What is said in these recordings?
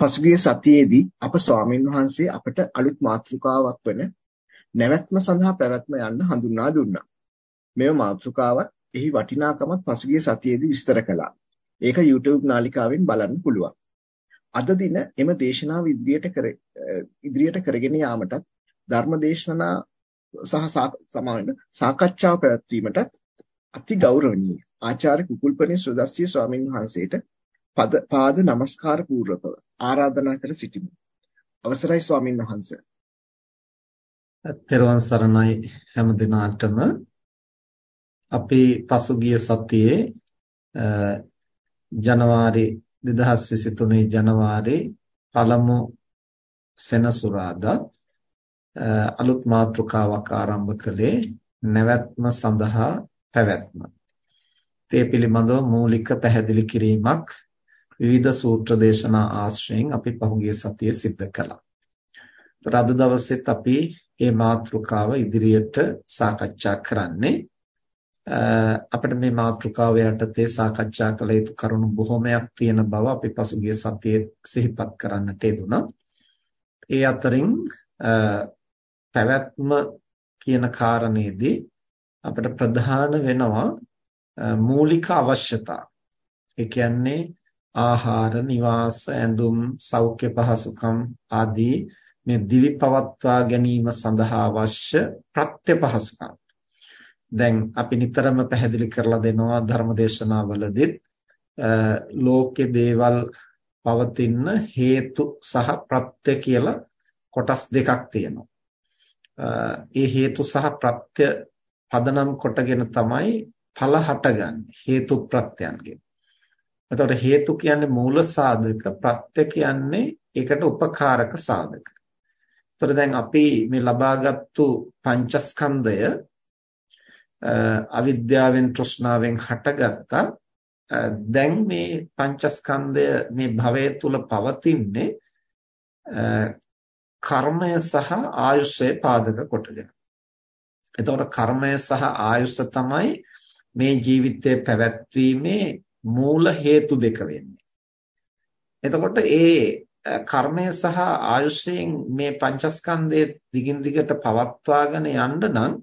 පසුගිය සතියේදී අප ස්වාමින් වහන්සේ අපට අලුත් මාතෘකාවක් වන නැවැත්ම සඳහා පැවැත්ම යන්න හඳුන්වා දුන්නා. මෙම මාතෘකාවත් එහි වටිනාකමත් පසුගිය සතියේදී විස්තර කළා. ඒක YouTube නාලිකාවෙන් බලන්න පුළුවන්. අද දින එම දේශනාව ඉදිරියට කර ඉදිරියට කරගෙන යාමටත් ධර්මදේශනා සහ සමාන සාකච්ඡාව පැවැත්වීමට අති ගෞරවනීය ආචාර්ය කුකුල්පනේ සුදස්සී ස්වාමින් වහන්සේට පද පාද නමස්කාර පූර්වකව ආරාධනා කර සිටිමි. අවසරයි ස්වාමින් වහන්සේ. තෙරුවන් සරණයි හැම දිනාටම අපි පසුගිය සතියේ ජනවාරි 2023 ජනවාරි පළමු සෙනසුරාදා අලුත් මාතෘකාවක් ආරම්භ කළේ නැවැත්ම සඳහා පැවැත්ම. ඒ පිළිබඳව මූලික පැහැදිලි කිරීමක් විවිධ සූත්‍ර දේශනා ආශ්‍රයෙන් අපි පහුගිය සතියේ සිද්ධ කළා. ඒතර අද දවසෙත් අපි මේ මාතෘකාව ඉදිරියට සාකච්ඡා කරන්නේ අපිට මේ මාතෘකාව යටතේ සාකච්ඡා කළ යුතු කරුණු බොහොමයක් තියෙන බව අපි පසුගිය සතියේ සිහිපත් කරන්නට යෙදුණා. ඒ අතරින් පැවැත්ම කියන කාරණේදී අපිට ප්‍රධාන වෙනවා මූලික අවශ්‍යතා. ඒ කියන්නේ ආහාර, නිවාස, ඇඳුම්, සෞඛ්‍ය පහසුකම් ආදී මේ දිවි පවත්වා ගැනීම සඳහා අවශ්‍ය ප්‍රත්‍ය පහසුකම්. දැන් අපි නිතරම පැහැදිලි කරලා දෙනවා ධර්මදේශනාවලදීත් ලෝකේ දේවල් පවතින හේතු සහ ප්‍රත්‍ය කියලා කොටස් දෙකක් තියෙනවා. ඒ හේතු සහ ප්‍රත්‍ය පදනම් කොටගෙන තමයි ඵල හටගන්නේ හේතු ප්‍රත්‍යයන්ගෙන්. එතකොට හේතු කියන්නේ මූල සාධක ප්‍රත්‍ය කියන්නේ ඒකට උපකාරක සාධක. එතකොට දැන් අපි මේ ලබාගත්තු පංචස්කන්ධය අවිද්‍යාවෙන් තෘෂ්ණාවෙන් හටගත්තා. දැන් මේ පංචස්කන්ධය මේ භවය තුල පවතින්නේ කර්මය සහ ආයුෂය පාදක කොටගෙන. එතකොට කර්මය සහ ආයුෂ තමයි මේ ජීවිතය පැවැත්වීමේ මූල හේතු දෙක වෙන්නේ. එතකොට ඒ කර්මය සහ ආයුෂයෙන් මේ පංචස්කන්ධයේ දිගින් දිගට පවත්වාගෙන යන්න නම්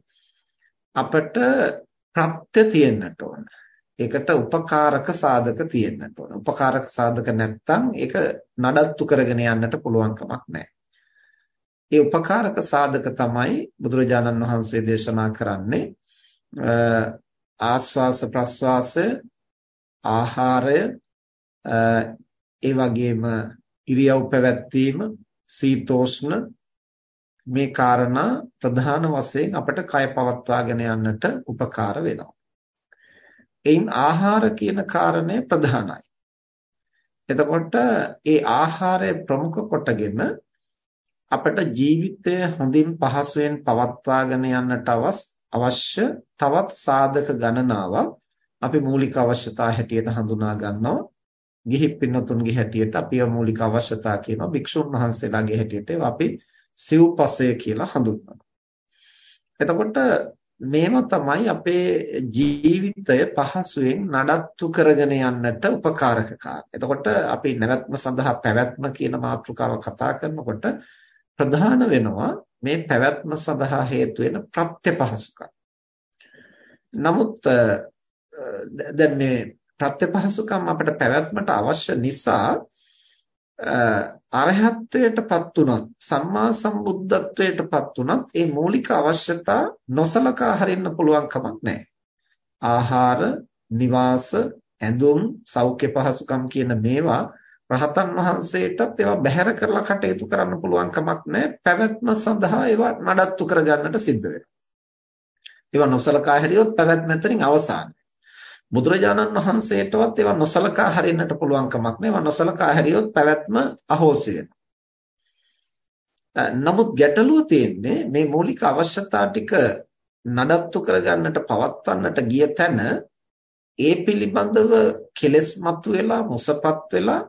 අපට ප්‍රත්‍ය තියෙන්නට ඕන. ඒකට උපකාරක සාධක තියෙන්නට ඕන. උපකාරක සාධක නැත්නම් ඒක නඩත්තු කරගෙන යන්නට පුළුවන් කමක් නැහැ. ඒ උපකාරක සාධක තමයි බුදුරජාණන් වහන්සේ දේශනා කරන්නේ ආස්වාස ප්‍රස්වාස ආහාරය ඒ වගේම ඉරියව් පැවැත්වීම සීතෝෂ්ණ මේ කාරණා ප්‍රධාන වශයෙන් අපට කය පවත්වාගෙන යන්නට උපකාර වෙනවා. එයින් ආහාර කියන කාරණය ප්‍රධානයි. එතකොට ඒ ආහාරය ප්‍රමුඛ කොටගෙන අපට ජීවිතය හොඳින් පහසුවෙන් පවත්වාගෙන යන්නට අවශ්‍ය තවත් සාධක ගණනාවක් අපි මූලික අවශ්‍යතා හැටියට හඳුනා ගන්නවා. ගිහි පින්නතුන්ගේ හැටියට අපි මූලික අවශ්‍යතා කියනවා. භික්ෂුන් වහන්සේලාගේ හැටියට අපි සිව්පසය කියලා හඳුන්වනවා. එතකොට මේව තමයි අපේ ජීවිතය පහසුවෙන් නඩත්තු කරගෙන යන්නට උපකාරක කාරණා. එතකොට අපි නැවැත්ම සඳහා පැවැත්ම කියන මාතෘකාව කතා කරනකොට ප්‍රධාන වෙනවා මේ පැවැත්ම සඳහා හේතු වෙන ප්‍රත්‍ය පහසුකම්. නමුත් දැන් මේ ප්‍රත්‍යපහසුකම් අපිට පැවැත්මට අවශ්‍ය නිසා අරහත්ත්වයටපත් උනොත් සම්මා සම්බුද්ධත්වයටපත් උනොත් ඒ මූලික අවශ්‍යතා නොසලකා හරින්න පුළුවන් කමක් නැහැ. ආහාර, නිවාස, ඇඳුම්, සෞඛ්‍ය පහසුකම් කියන මේවා රහතන් වහන්සේටත් ඒවා බැහැර කරලා කටයුතු කරන්න පුළුවන් කමක් නැහැ. පැවැත්ම සඳහා ඒවා නඩත්තු කරගන්නට සිද්ධ වෙනවා. ඒවා නොසලකා හැරියොත් පැවැත්ම එතනින් අවසానයි. බුදුරජාණන් වහන්සේටවත් ඒවා නොසලකා හරින්නට පුළුවන් කමක් නෑ. ඒවා නොසලකා හැරියොත් පැවැත්ම අහෝසි නමුත් ගැටලුව තියෙන්නේ මේ මූලික අවශ්‍යතා ටික නඩත්තු කරගන්නට පවත්වන්නට ගිය තැන ඒ පිළිබඳව කෙලස් මතුවෙලා මුසපත් වෙලා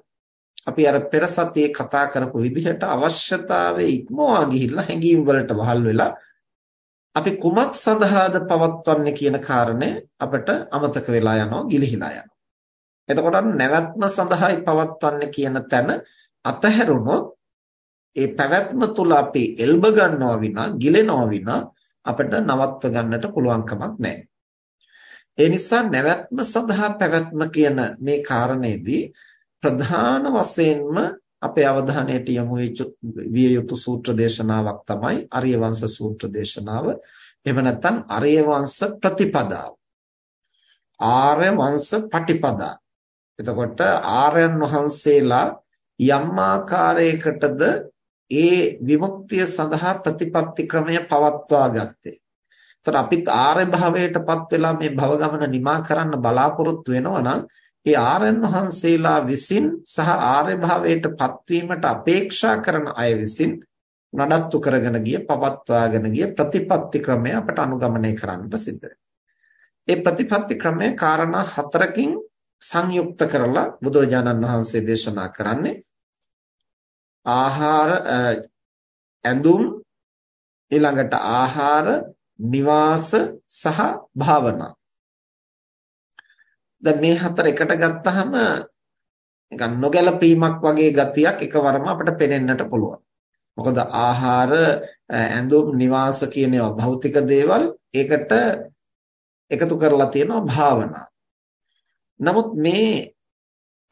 අපි අර පෙර සතියේ කතා කරපු විදිහට අවශ්‍යතාවයේ ඉක්මවා ගිහිල්ලා හැඟීම් වලට වහල් වෙලා අපි කුමක් සඳහාද පවත්වන්නේ කියන කාරණය අපිට අමතක වෙලා යනවා ගිලිහිලා යනවා. එතකොට නැවැත්ම සඳහායි පවත්වන්නේ කියන තැන අතහැරුණොත් ඒ පැවැත්ම තුල අපි එල්බ ගන්නවා විනා ගිලෙනවා විනා අපිට නවත්ව ගන්නට පුළුවන් කමක් නැහැ. ඒ නිසා නැවැත්ම සඳහා පැවැත්ම කියන මේ කාරණේදී ප්‍රධාන වශයෙන්ම අපේ අවධානයට යොමු විය යුතු සූත්‍ර දේශනාවක් තමයි අරිය වංශ සූත්‍ර දේශනාව. එහෙම නැත්නම් අරිය වංශ ප්‍රතිපදාව. ආර්ය වංශ පටිපදා. එතකොට ආර්යයන් වහන්සේලා යම් ආකාරයකටද ඒ විමුක්තිය සඳහා ප්‍රතිපත්ති ක්‍රමය පවත්වා ගත්තේ. එතකොට අපිත් ආර්ය භාවයටපත් වෙලා මේ භව ගමන නිමා කරන්න බලාපොරොත්තු වෙනවා නම් ඒ ආර්යයන් වහන්සේලා විසින් සහ ආර්ය භාවයටපත් වීමට අපේක්ෂා කරන අය විසින් නඩත්තු කරගෙන ගිය පවත්වාගෙන ගිය ප්‍රතිපත්ති ක්‍රමය අපට අනුගමනය කරන්නට සිද්ධ. ඒ ප්‍රතිපත්ති ක්‍රමය කාරණා හතරකින් සංයුක්ත කරලා බුදුරජාණන් වහන්සේ දේශනා කරන්නේ ආහාර ඇඳුම් ඊළඟට ආහාර නිවාස සහ භාවනා. දැන් මේ හතර එකට ගත්තහම නිකන් නොගැලපීමක් වගේ ගතියක් එකවරම අපිට පේනෙන්නට පුළුවන්. මොකද ආහාර ඇඳුම් නිවාස කියන ඒවා භෞතික දේවල් ඒකට එකතු කරලා තියෙනවා භාවනා. නමුත් මේ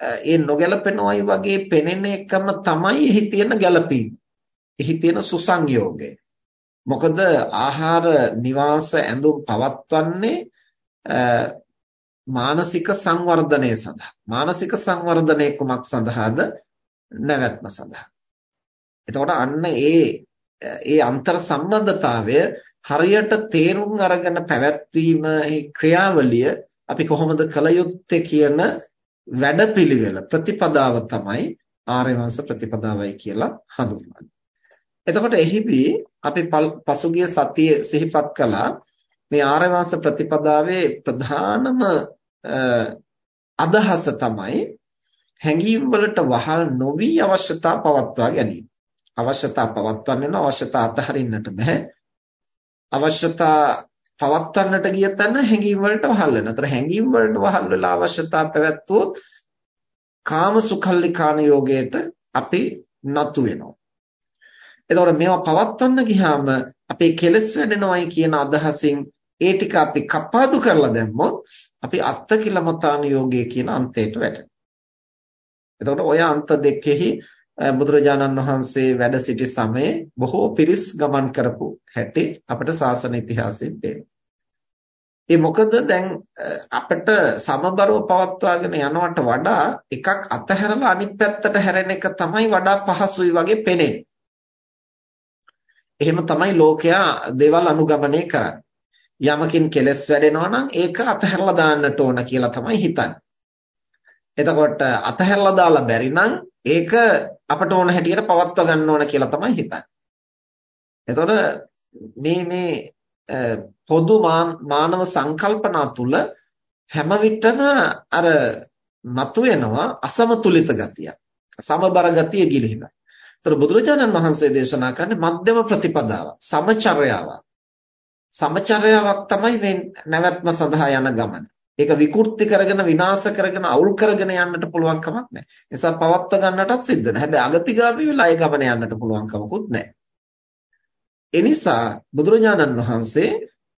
ඒ නොගැලපෙනවයි වගේ පෙනෙන එකම තමයි එහි තියෙන ගැළපීම. එහි තියෙන සුසංයෝගය. මොකද ආහාර නිවාස ඇඳුම් පවත්වන්නේ මානසික සංවර්ධනය සඳහා. මානසික සංවර්ධනය කුමක් සඳහාද? නැවැත්ම සඳහා. එතකොට අන්න ඒ ඒ අන්තර් සම්බන්ධතාවය හරියට තේරුම් අරගෙන පැවැත්වීම ක්‍රියාවලිය අපි කොහොමද කළ යුත්තේ කියන වැඩපිළිවෙල ප්‍රතිපදාව තමයි ආර්ය වංශ ප්‍රතිපදාවයි කියලා හඳුන්වන්නේ. එතකොට එහිදී අපි පසුගිය සතියේ සිහිපත් කළා මේ ආර්ය වංශ ප්‍රතිපදාවේ ප්‍රධානම අදහස තමයි හැඟීම් වලට වහල් නොවි අවශ්‍යතා පවත්වා ගැනීම. අවශ්‍යතා පවත්වන්න වෙන අවශ්‍යතා අතහරින්නට බෑ. අවශ්‍යතා පවත්වන්නට ගිය තැන හැඟීම් වලට වහල් වෙනවා. ඒතර හැඟීම් වලට වහල් වෙලා අවශ්‍යතා පැවැත්වුවොත් කාම සුඛල්ලිකාන යෝගයට අපි නතු වෙනවා. එතකොට මේවා පවත්වන්න ගියාම අපේ කෙලෙස් වැඩෙනවයි කියන අදහසින් ඒ ටික අපි කපාදු කරලා දැම්මොත් අපි අත්තකිලමතාන යෝගයේ කියන අන්තයට වැටෙනවා. එතකොට ඔය අන්ත දෙකෙහි බුදුරජාණන් වහන්සේ වැඩ සිටි සමයේ බොහෝ පිරිස් ගමන් කරපු හැටි අපිට සාසන ඉතිහාසයෙන් පේනවා. ඒ මොකද දැන් අපිට සමබරව පවත්වාගෙන යනවට වඩා එකක් අතහැරලා අනිත් පැත්තට හැරෙන එක තමයි වඩා පහසුයි වගේ පෙනෙන්නේ. එහෙම තමයි ලෝකයා දේවල් අනුගමනය කරන්නේ. යමකින් කෙලස් වැඩෙනවා නම් ඒක අතහැරලා දාන්නට ඕන කියලා තමයි හිතන්නේ. එතකොට අතහැරලා දාලා බැරි නම් ඒක අපට ඕන හැටියට පවත්වා ගන්න ඕන කියලා තමයි හිතන්නේ. එතකොට මේ මේ පොදු මානව සංකල්පනා තුල හැම විටම අර මතුවෙනවා අසමතුලිත ගතිය. සමබර ගතිය ගිලිහිලා. ඒතර බුදුරජාණන් වහන්සේ දේශනා කරන්නේ මධ්‍යම ප්‍රතිපදාව, සමචර්යාව. සමචර්යාවක් තමයි මේ නැවැත්ම සඳහා යන ගමන. ඒක විකෘති කරගෙන විනාශ කරගෙන අවුල් කරගෙන යන්නට පුළුවන් කමක් නැහැ. ඒ නිසා පවත්ව ගන්නටත් සිද්ධ වෙනවා. හැබැයි අගතිගාමී වෙලා ඒ ගමන යන්නට පුළුවන් කමකුත් නැහැ. ඒ නිසා බුදුරජාණන් වහන්සේ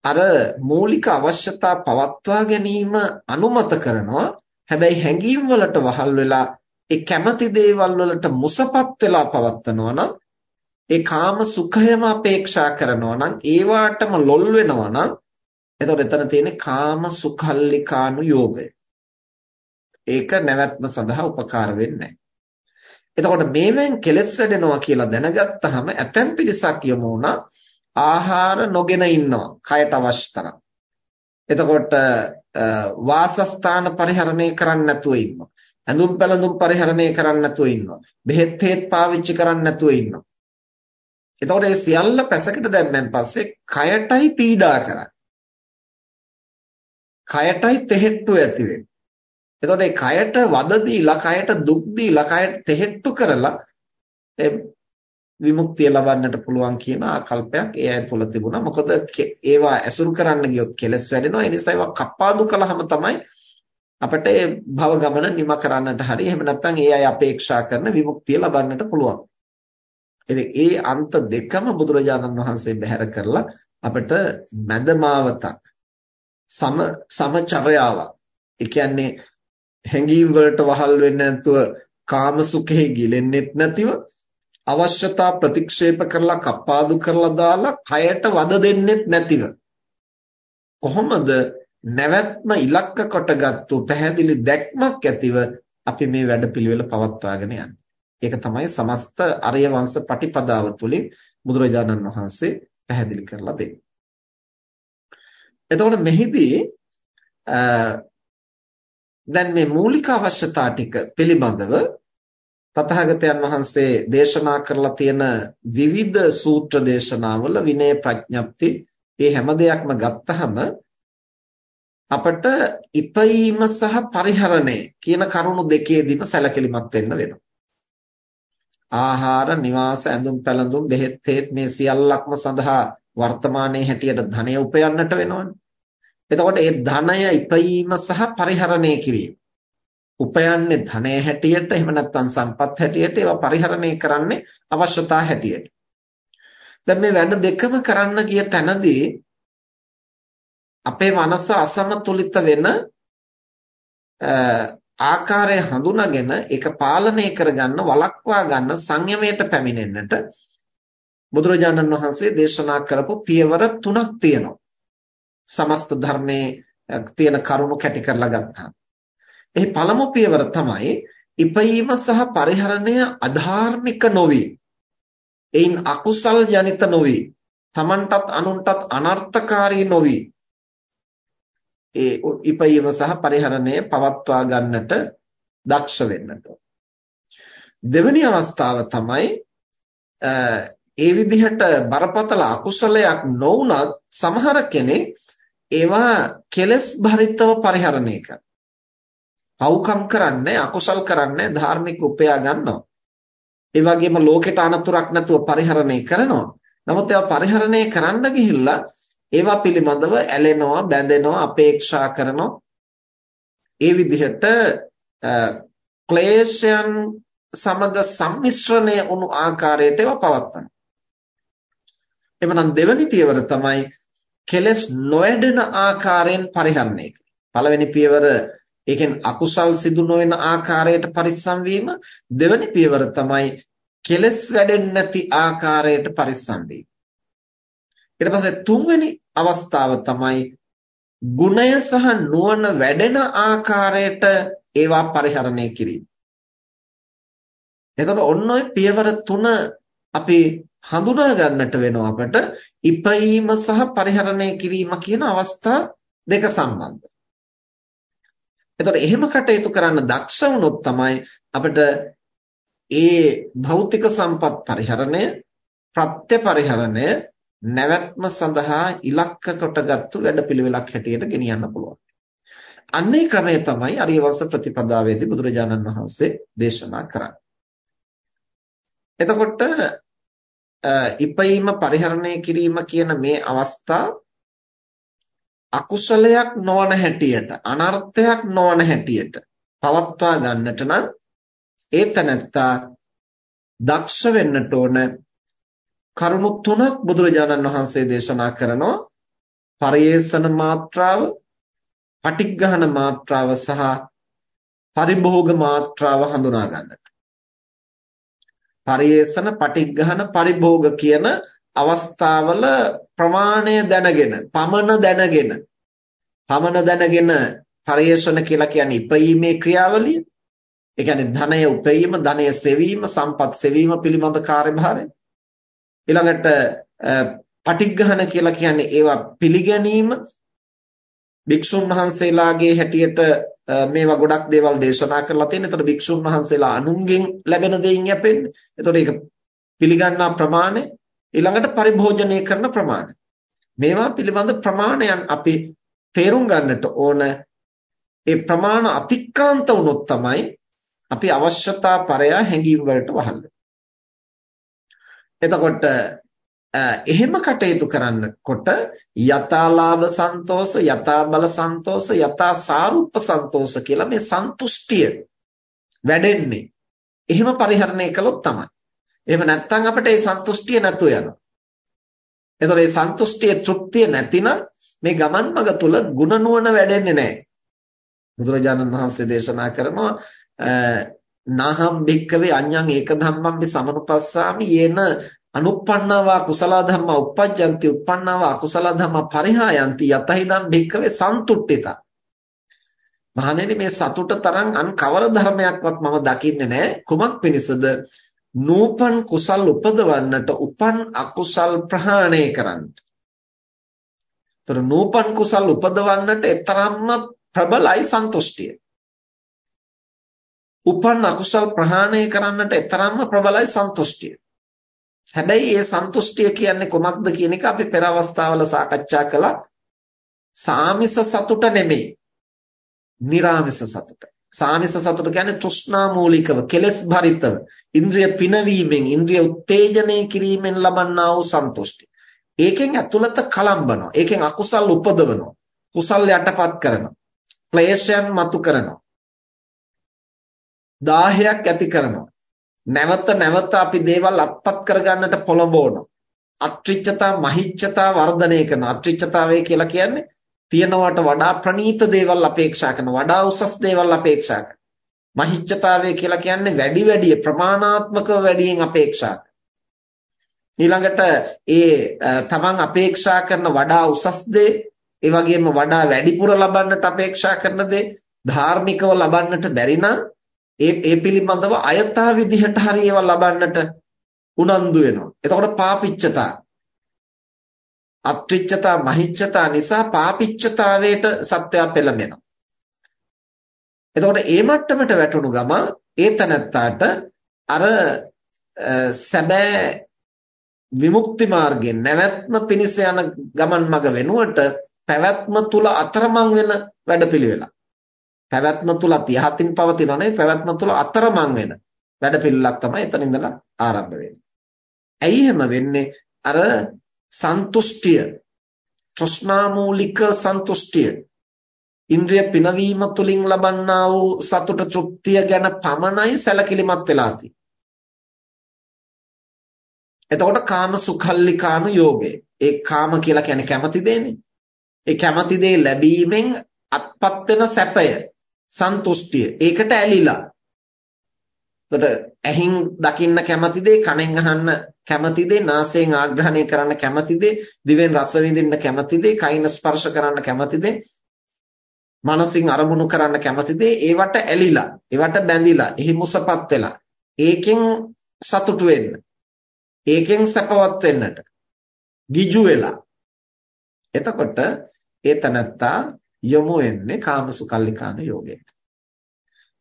අර මූලික අවශ්‍යතා පවත්වා ගැනීම අනුමත කරනවා. හැබැයි හැඟීම් වලට වහල් වෙලා ඒ කැමති දේවල් වලට මුසපත් වෙලා පවත්නවා නම් ඒ කාම සුඛයම අපේක්ෂා කරනවා නම් ඒවාටම ලොල් වෙනවා නම් එතකොට එතන තියෙන්නේ කාම සුඛල්ලිකානු යෝගය. ඒක නැවැත්ම සඳහා උපකාර වෙන්නේ එතකොට මේවෙන් කෙලස් වැඩෙනවා කියලා දැනගත්තාම ඇතැම් පිරිසක් යමු වුණා ආහාර නොගෙන ඉන්නවා කයට අවශ්‍ය තරම්. එතකොට වාසස්ථාන පරිහරණය කරන්න නැතුව ඉන්නවා. ඇඳුම් පැළඳුම් පරිහරණය කරන්න නැතුව ඉන්නවා. බෙහෙත් හේත් පාවිච්චි කරන්න නැතුව ඉන්නවා. එතකොට මේ සියල්ල පැසකට දැම්මෙන් පස්සේ කයටයි පීඩා කරන්නේ. කයටයි තෙහෙට්ටු ඇති වෙන්නේ. එතකොට මේ කයට වද දීලා කයට දුක් දීලා කයට තෙහෙට්ටු කරලා විමුක්තිය ලබන්නට පුළුවන් කියන ආකල්පයක් ඒ අය තුළ තිබුණා. මොකද ඒවා ඇසුරු කරන්න ගියොත් කෙලස් වැඩෙනවා. ඒ නිසා ඒවා කප්පාදු කළාම තමයි අපිට ඒ භව ගමන නිම කරන්නට හරි එහෙම නැත්නම් ඒ අය අපේක්ෂා කරන විමුක්තිය ලබන්නට පුළුවන්. ඉතින් ඒ අන්ත දෙකම බුදුරජාණන් වහන්සේ බැහැර කරලා අපිට මැදමාවතක් සම සමචර්යාවක්. ඒ කියන්නේ හැඟීම් වලට වහල් වෙන්නේ නැතුව කාම සුඛේ ගිලෙන්නෙත් නැතිව අවශ්‍යතා ප්‍රතික්ෂේප කරලා කප්පාදු කරලා දාලා කයට වද දෙන්නෙත් නැතිව කොහොමද නැවැත්ම ඉලක්ක කොටගත්තු පැහැදිලි දැක්මක් ඇතිව අපි මේ වැඩපිළිවෙල පවත්වාගෙන යන්නේ. ඒක තමයි සමස්ත අරිය වංශ පටිපදාව තුළින් බුදුරජාණන් වහන්සේ පැහැදිලි කරලා දෙන්නේ. එතකොට මෙහිදී දැන් මේ මූලික අවශ්‍යතා ටික පිළිබඳව තථාගතයන් වහන්සේ දේශනා කරලා තියෙන විවිධ සූත්‍ර දේශනාවල විනය ප්‍රඥප්ති මේ හැම දෙයක්ම ගත්තහම අපට ඉපීම සහ පරිහරණය කියන කරුණු දෙකේදීම සැලකිලිමත් වෙන්න වෙනවා. ආහාර, නිවාස, ඇඳුම් පැළඳුම්, බෙහෙත් තේත් මේ සියල්ලක්ම සඳහා වර්තමානයේ හැටියට ධනය උපයන්නට වෙනවනේ. එතකොට ඒ ධනය ඉපීම සහ පරිහරණය කිරීම. උපයන්නේ ධනය හැටියට එහෙම නැත්නම් සම්පත් හැටියට ඒවා පරිහරණය කරන්නේ අවශ්‍යතා හැටියට. දැන් මේ වැඩ දෙකම කරන්න ගිය තැනදී අපේ මනස අසමතුලිත වෙන ආකාරය හඳුනාගෙන ඒක පාලනය කරගන්න වළක්වා ගන්න සංයමයට පැමිණෙන්නට බුදුරජාණන් වහන්සේ දේශනා කරපු පියවර තුනක් තියෙනවා. සමස්ත ධර්මයේ තියෙන කරුණු කැටි කරලා ගත්තාම. එහි පළමු පියවර තමයි ඉපයීම සහ පරිහරණය අධාර්මික නොවි. එයින් අකුසල් ජනිත නොවි. තමන්ටත් අනුන්ටත් අනර්ථකාරී නොවි. ඒ ඉපයීම සහ පරිහරණය පවත්වා ගන්නට දක්ෂ වෙන්නට. දෙවෙනි අවස්ථාව තමයි ඒ විදිහට බරපතල අකුසලයක් නොවුනත් සමහර කෙනෙක් ඒවා කෙලස් භරිතව පරිහරණය කරනවා. පව්කම් කරන්නේ අකුසල් කරන්නේ ධාර්මික උපයා ගන්නවා. ඒ වගේම ලෝකෙට අනතුරක් නැතුව පරිහරණය කරනවා. නමුත් ඒවා පරිහරණය කරන්න ගිහිල්ලා ඒවා පිළිබඳව ඇලෙනවා, බැඳෙනවා, අපේක්ෂා කරනවා. ඒ විදිහට ක්ලේශයන් සමග සම්මිශ්‍රණය වුණු ආකාරයට ඒවා පවත්වනවා. එමනම් දෙවැනි පියවර තමයි කෙලස් නොවැඩෙන ආකාරයෙන් පරිහරණය පළවෙනි පියවර ඒකෙන් අකුසල් සිදු නොවන ආකාරයට පරිස්සම් වීම දෙවැනි පියවර තමයි කෙලස් වැඩෙන්නේ නැති ආකාරයට පරිස්සම් වීම ඊට පස්සේ තුන්වෙනි අවස්ථාව තමයි ගුණය සහ නුවණ වැඩෙන ආකාරයට ඒවා පරිහරණය කිරීම. එතකොට ඔන්න ඔය පියවර තුන අපි හඳුනා ගන්නට වෙනවා අපට ඉපීම සහ පරිහරණය කිරීම කියන අවස්ථා දෙක සම්බන්ධ. එතකොට එහෙම කටයුතු කරන්න දක්ෂ වුණොත් තමයි අපිට ඒ භෞතික සම්පත් පරිහරණය, ප්‍රත්‍ය පරිහරණය නැවැත්ම සඳහා ඉලක්ක කොටගත්තු වැඩපිළිවෙලක් හැටියට ගෙනියන්න පුළුවන්. අන්නේ ක්‍රමය තමයි අරියවංශ ප්‍රතිපදාවේදී බුදුරජාණන් වහන්සේ දේශනා කරන්නේ. එතකොට ඉපීම පරිහරණය කිරීම කියන මේ අවස්ථා අකුසලයක් නොවන හැටියට අනර්ථයක් නොවන හැටියට පවත්වා ගන්නට නම් ඒතනත්තා දක්ෂ වෙන්නට ඕන කරුණු තුනක් බුදුරජාණන් වහන්සේ දේශනා කරනවා. පරියේෂණ මාත්‍රාව පටිග්ගහන මාත්‍රාව සහ පරිභෝග මාත්‍රාව හඳුනා ගන්නට. පරියේෂණ පටිග්ගහන පරිභෝග කියන අවස්ථාවල ප්‍රමාණය දැනගෙන පමණ දැනගෙන පමණ දැනගෙන පරියේෂණ කියලා කියන්නේ ඉපීමේ ක්‍රියාවලිය. ඒ කියන්නේ ධනය උපයීම ධනය සෙවීම සම්පත් සෙවීම පිළිබඳ කාර්යභාරය. ඊළඟට පටිග්ගහන කියලා කියන්නේ ඒවා පිළිගැනීම භික්ෂුන් වහන්සේලාගේ හැටියට මේවා ගොඩක් දේවල් දේශනා කරලා තියෙනවා. ඒතකොට භික්ෂුන් වහන්සේලා අනුන්ගෙන් ලැබෙන දෙයින් යැපෙන්නේ. ඒතකොට ඒක පිළිගන්නා ප්‍රමාණය ඊළඟට පරිභෝජනය කරන ප්‍රමාණය. මේවා පිළිබඳ ප්‍රමාණයන් අපි තේරුම් ගන්නට ඕන. ඒ ප්‍රමාණ අතික්‍රාන්ත වුණොත් තමයි අපි අවශ්‍යතා පරයා හැඟීම් වලට වහල් එතකොට එහෙම කටයුතු කරන්නකොට යතාලාභ සන්තෝෂ යතා බල සන්තෝෂ යතා සාරුප්ප සන්තෝෂ කියලා මේ සන්තුෂ්ටිය වැඩෙන්නේ. එහෙම පරිහරණය කළොත් තමයි. එහෙම නැත්නම් අපිට ඒ සන්තුෂ්ටිය නැතු වෙනවා එතකොට මේ සන්තුෂ්ටිය තෘප්තිය නැතිනම් මේ ගමන් මඟ තුල ಗುಣ නුවණ වැඩෙන්නේ නැහැ. බුදුරජාණන් වහන්සේ දේශනා කරනවා නාහම් භික්කවේ අඤ්ඤං ඒක ධම්මම්මි සමනුපස්සාමි යේන අනුප්පන්නවා කුසල ධම්මා uppajjanti uppannava අකුසල ධම්මා පරිහායන්ති යතහිදම් භික්කවේ සන්තුට්ඨිතා මහණෙනි මේ සතුට තරම් අන් කවර ධර්මයක්වත් මම දකින්නේ නැහැ කුමක් පිණිසද නූපන් කුසල් උපදවන්නට උපන් අකුසල් ප්‍රහාණය කරන්නට. ତර නූපන් කුසල් උපදවන්නට එතරම්ම ප්‍රබලයි සන්තුෂ්ටිය. උපන් අකුසල් ප්‍රහාණය කරන්නට එතරම්ම ප්‍රබලයි සන්තුෂ්ටිය. හැබැයි ඒ සන්තුෂ්ටිය කියන්නේ කොමක්ද කියන එක අපි පෙර අවස්ථාවල සාකච්ඡා කළා. සාමිස සතුට නෙමෙයි. निराමිස සතුට. සාමිස සතුට කියන්නේ තෘෂ්ණා මූලිකව, කෙලෙස් භරිතව, ඉන්ද්‍රිය පිනවීමෙන්, ඉන්ද්‍රිය උත්තේජනය කිරීමෙන් ලබන්නා වූ සන්තුෂ්ටිය. ඒකෙන් ඇතුළත කලම්බනවා. ඒකෙන් අකුසල් උපදවනවා. කුසල් යටපත් කරනවා. ක්ලේශයන් මතු කරනවා. දාහයක් ඇති කරනවා. නැවත නැවත අපි දේවල් අත්පත් කරගන්නට පොළඹවනවා. අත්‍රිච්ඡතා මහිච්ඡතා වර්ධනය කරනවා. අත්‍රිච්ඡතාවය කියලා කියන්නේ තියනවට වඩා ප්‍රනීත දේවල් අපේක්ෂා කරන වඩා උසස් දේවල් අපේක්ෂා කරන. මහිච්ඡතාවය කියලා කියන්නේ වැඩි වැඩි ප්‍රමාණාත්මකව වැඩියෙන් අපේක්ෂා ඊළඟට ඒ තමන් අපේක්ෂා කරන වඩා උසස් දේ ඒ වගේම වඩා වැඩිපුර ලබන්නට අපේක්ෂා කරන දේ ධාර්මිකව ලබන්නට බැරි නම් ඒ ඒ පිළිබඳව අයථා විදිහට හරි ඒවා ලබන්නට උනන්දු වෙනවා. එතකොට පාපිච්චතා අත්‍රිච්ඡතා මහිච්ඡතා නිසා පාපිච්චතාවයට සත්‍යය පෙළඹෙනවා. එතකොට ඒ මට්ටමට වැටුණු ගම ඒ තනත්තාට අර සැබෑ විමුක්ති මාර්ගයෙන් නැවැත්ම පිණිස යන ගමන් මඟ වෙනුවට පැවැත්ම තුල අතරමං වෙන වැඩපිළිවෙලක්. පැවැත්ම තුල යහතින් පවතිනව නෙවෙයි පැවැත්ම තුල අතරමං වෙන වැඩපිළිවෙලක් තමයි එතන ඉඳලා ආරම්භ වෙන්නේ. ඇයි එහෙම වෙන්නේ? අර සන්තුෂ්ටිය තෘෂ්ණාමූලික සන්තුෂ්ටිය ඉන්ද්‍රිය පිනවීම තුලින් ලබන්නා වූ සතුට තෘප්තිය ගැන පමණයි සැලකිලිමත් වෙලා තියෙන්නේ. එතකොට කාම සුඛල්ලිකානු යෝගේ. ඒ කාම කියලා කියන්නේ කැමති දෙන්නේ. ඒ කැමති දේ ලැබීමෙන් අත්පත් වෙන සැපය, සන්තුෂ්ටිය. ඒකට ඇලිලා. එතකොට ඇහින් දකින්න කැමති දේ, කනෙන් අහන්න කැමති දේ, නාසයෙන් ආග්‍රහණය කරන්න කැමති දේ, දිවෙන් රස විඳින්න කැමති දේ, කයින් ස්පර්ශ කරන්න කැමති දේ, මනසින් අරමුණු කරන්න කැමති දේ, ඒවට ඇලිලා, ඒවට බැඳිලා, එහි මුසපත් වෙලා, ඒකෙන් සතුටු වෙන්න. ඒකෙන් සැපවත් වෙන්නට. ගිජු වෙලා. එතකොට ඒ තනත්තා යොමු වෙන්නේ කාමසුකල්ලිකාන යෝගයට.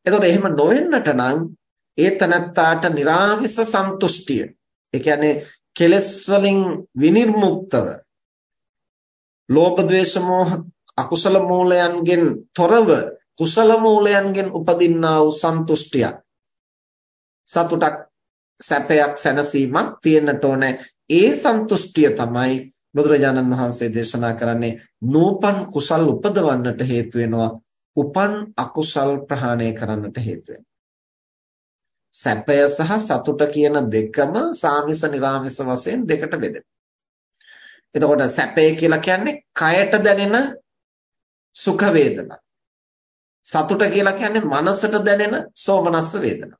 එතකොට එහෙම නොවෙන්නට නම් ඒ තනත්තාට निराවිස සන්තුෂ්ටිය. ඒ කියන්නේ කෙලස් වලින් විනිර්මුක්තව ලෝභ ද්වේෂ මෝහ අකුසල මූලයන්ගෙන් තොරව කුසල මූලයන්ගෙන් උපදින්නා වූ සන්තුෂ්ටිය. සතුටක් සැපයක් සැනසීමක් තියෙන්නට ඕනේ. ඒ සන්තුෂ්ටිය තමයි බුදුරජාණන් වහන්සේ දේශනා කරන්නේ නූපන් කුසල් උපදවන්නට හේතු වෙනවා උපන් අකුසල් ප්‍රහාණය කරන්නට හේතු වෙනවා සැපය සහ සතුට කියන දෙකම සාමිස නිර්ාමිස වශයෙන් දෙකට බෙදෙනවා. එතකොට සැපය කියලා කියන්නේ කයට දැනෙන සුඛ වේදනා. සතුට කියලා කියන්නේ මනසට දැනෙන සෝමනස්ස වේදනා.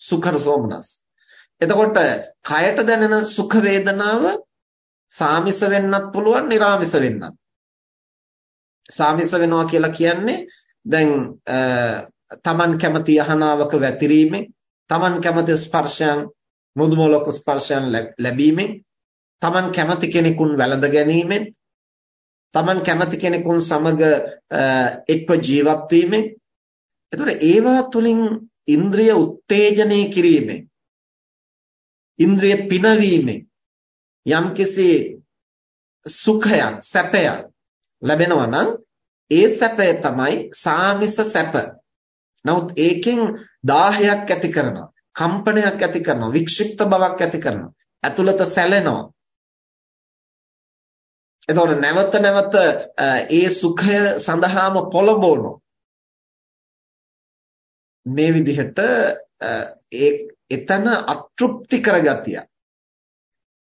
සුඛ සෝමනස්ස. එතකොට කයට දැනෙන සුඛ වේදනාව සාමිස වෙන්නත් පුළුවන් නිර්ාමිස වෙන්නත්. සාමිස වෙනවා කියලා කියන්නේ දැන් තමන් කැමති අහනාවක වැතිරීමෙන් තමන් කැමති ස්පර්ශයන් මෘදු මොලක ස්පර්ශයන් ලැබීමෙන් තමන් කැමති කෙනෙකුන් වැළඳ ගැනීමෙන් තමන් කැමති කෙනෙකුන් සමග එක්ව ජීවත් වීමෙන් එතකොට ඒවා තුලින් ඉන්ද්‍රිය උත්තේජනය කිරීමෙන් ඉන්ද්‍රිය පිනවීමෙන් යම්කිසි සුඛයක් සැපයක් ලැබෙනවා නම් ඒ සැපය තමයි සාමිස සැප නමුත් ඒකෙන් දාහයක් ඇති කරනවා, කම්පනයක් ඇති කරනවා, වික්ෂිප්ත බවක් ඇති කරනවා. ඇතුළත සැලෙනවා. එතකොට නැවත නැවත ඒ සුඛය සඳහාම පොළඹවනවා. මේ විදිහට ඒ එතන අතෘප්ති කරගතිය.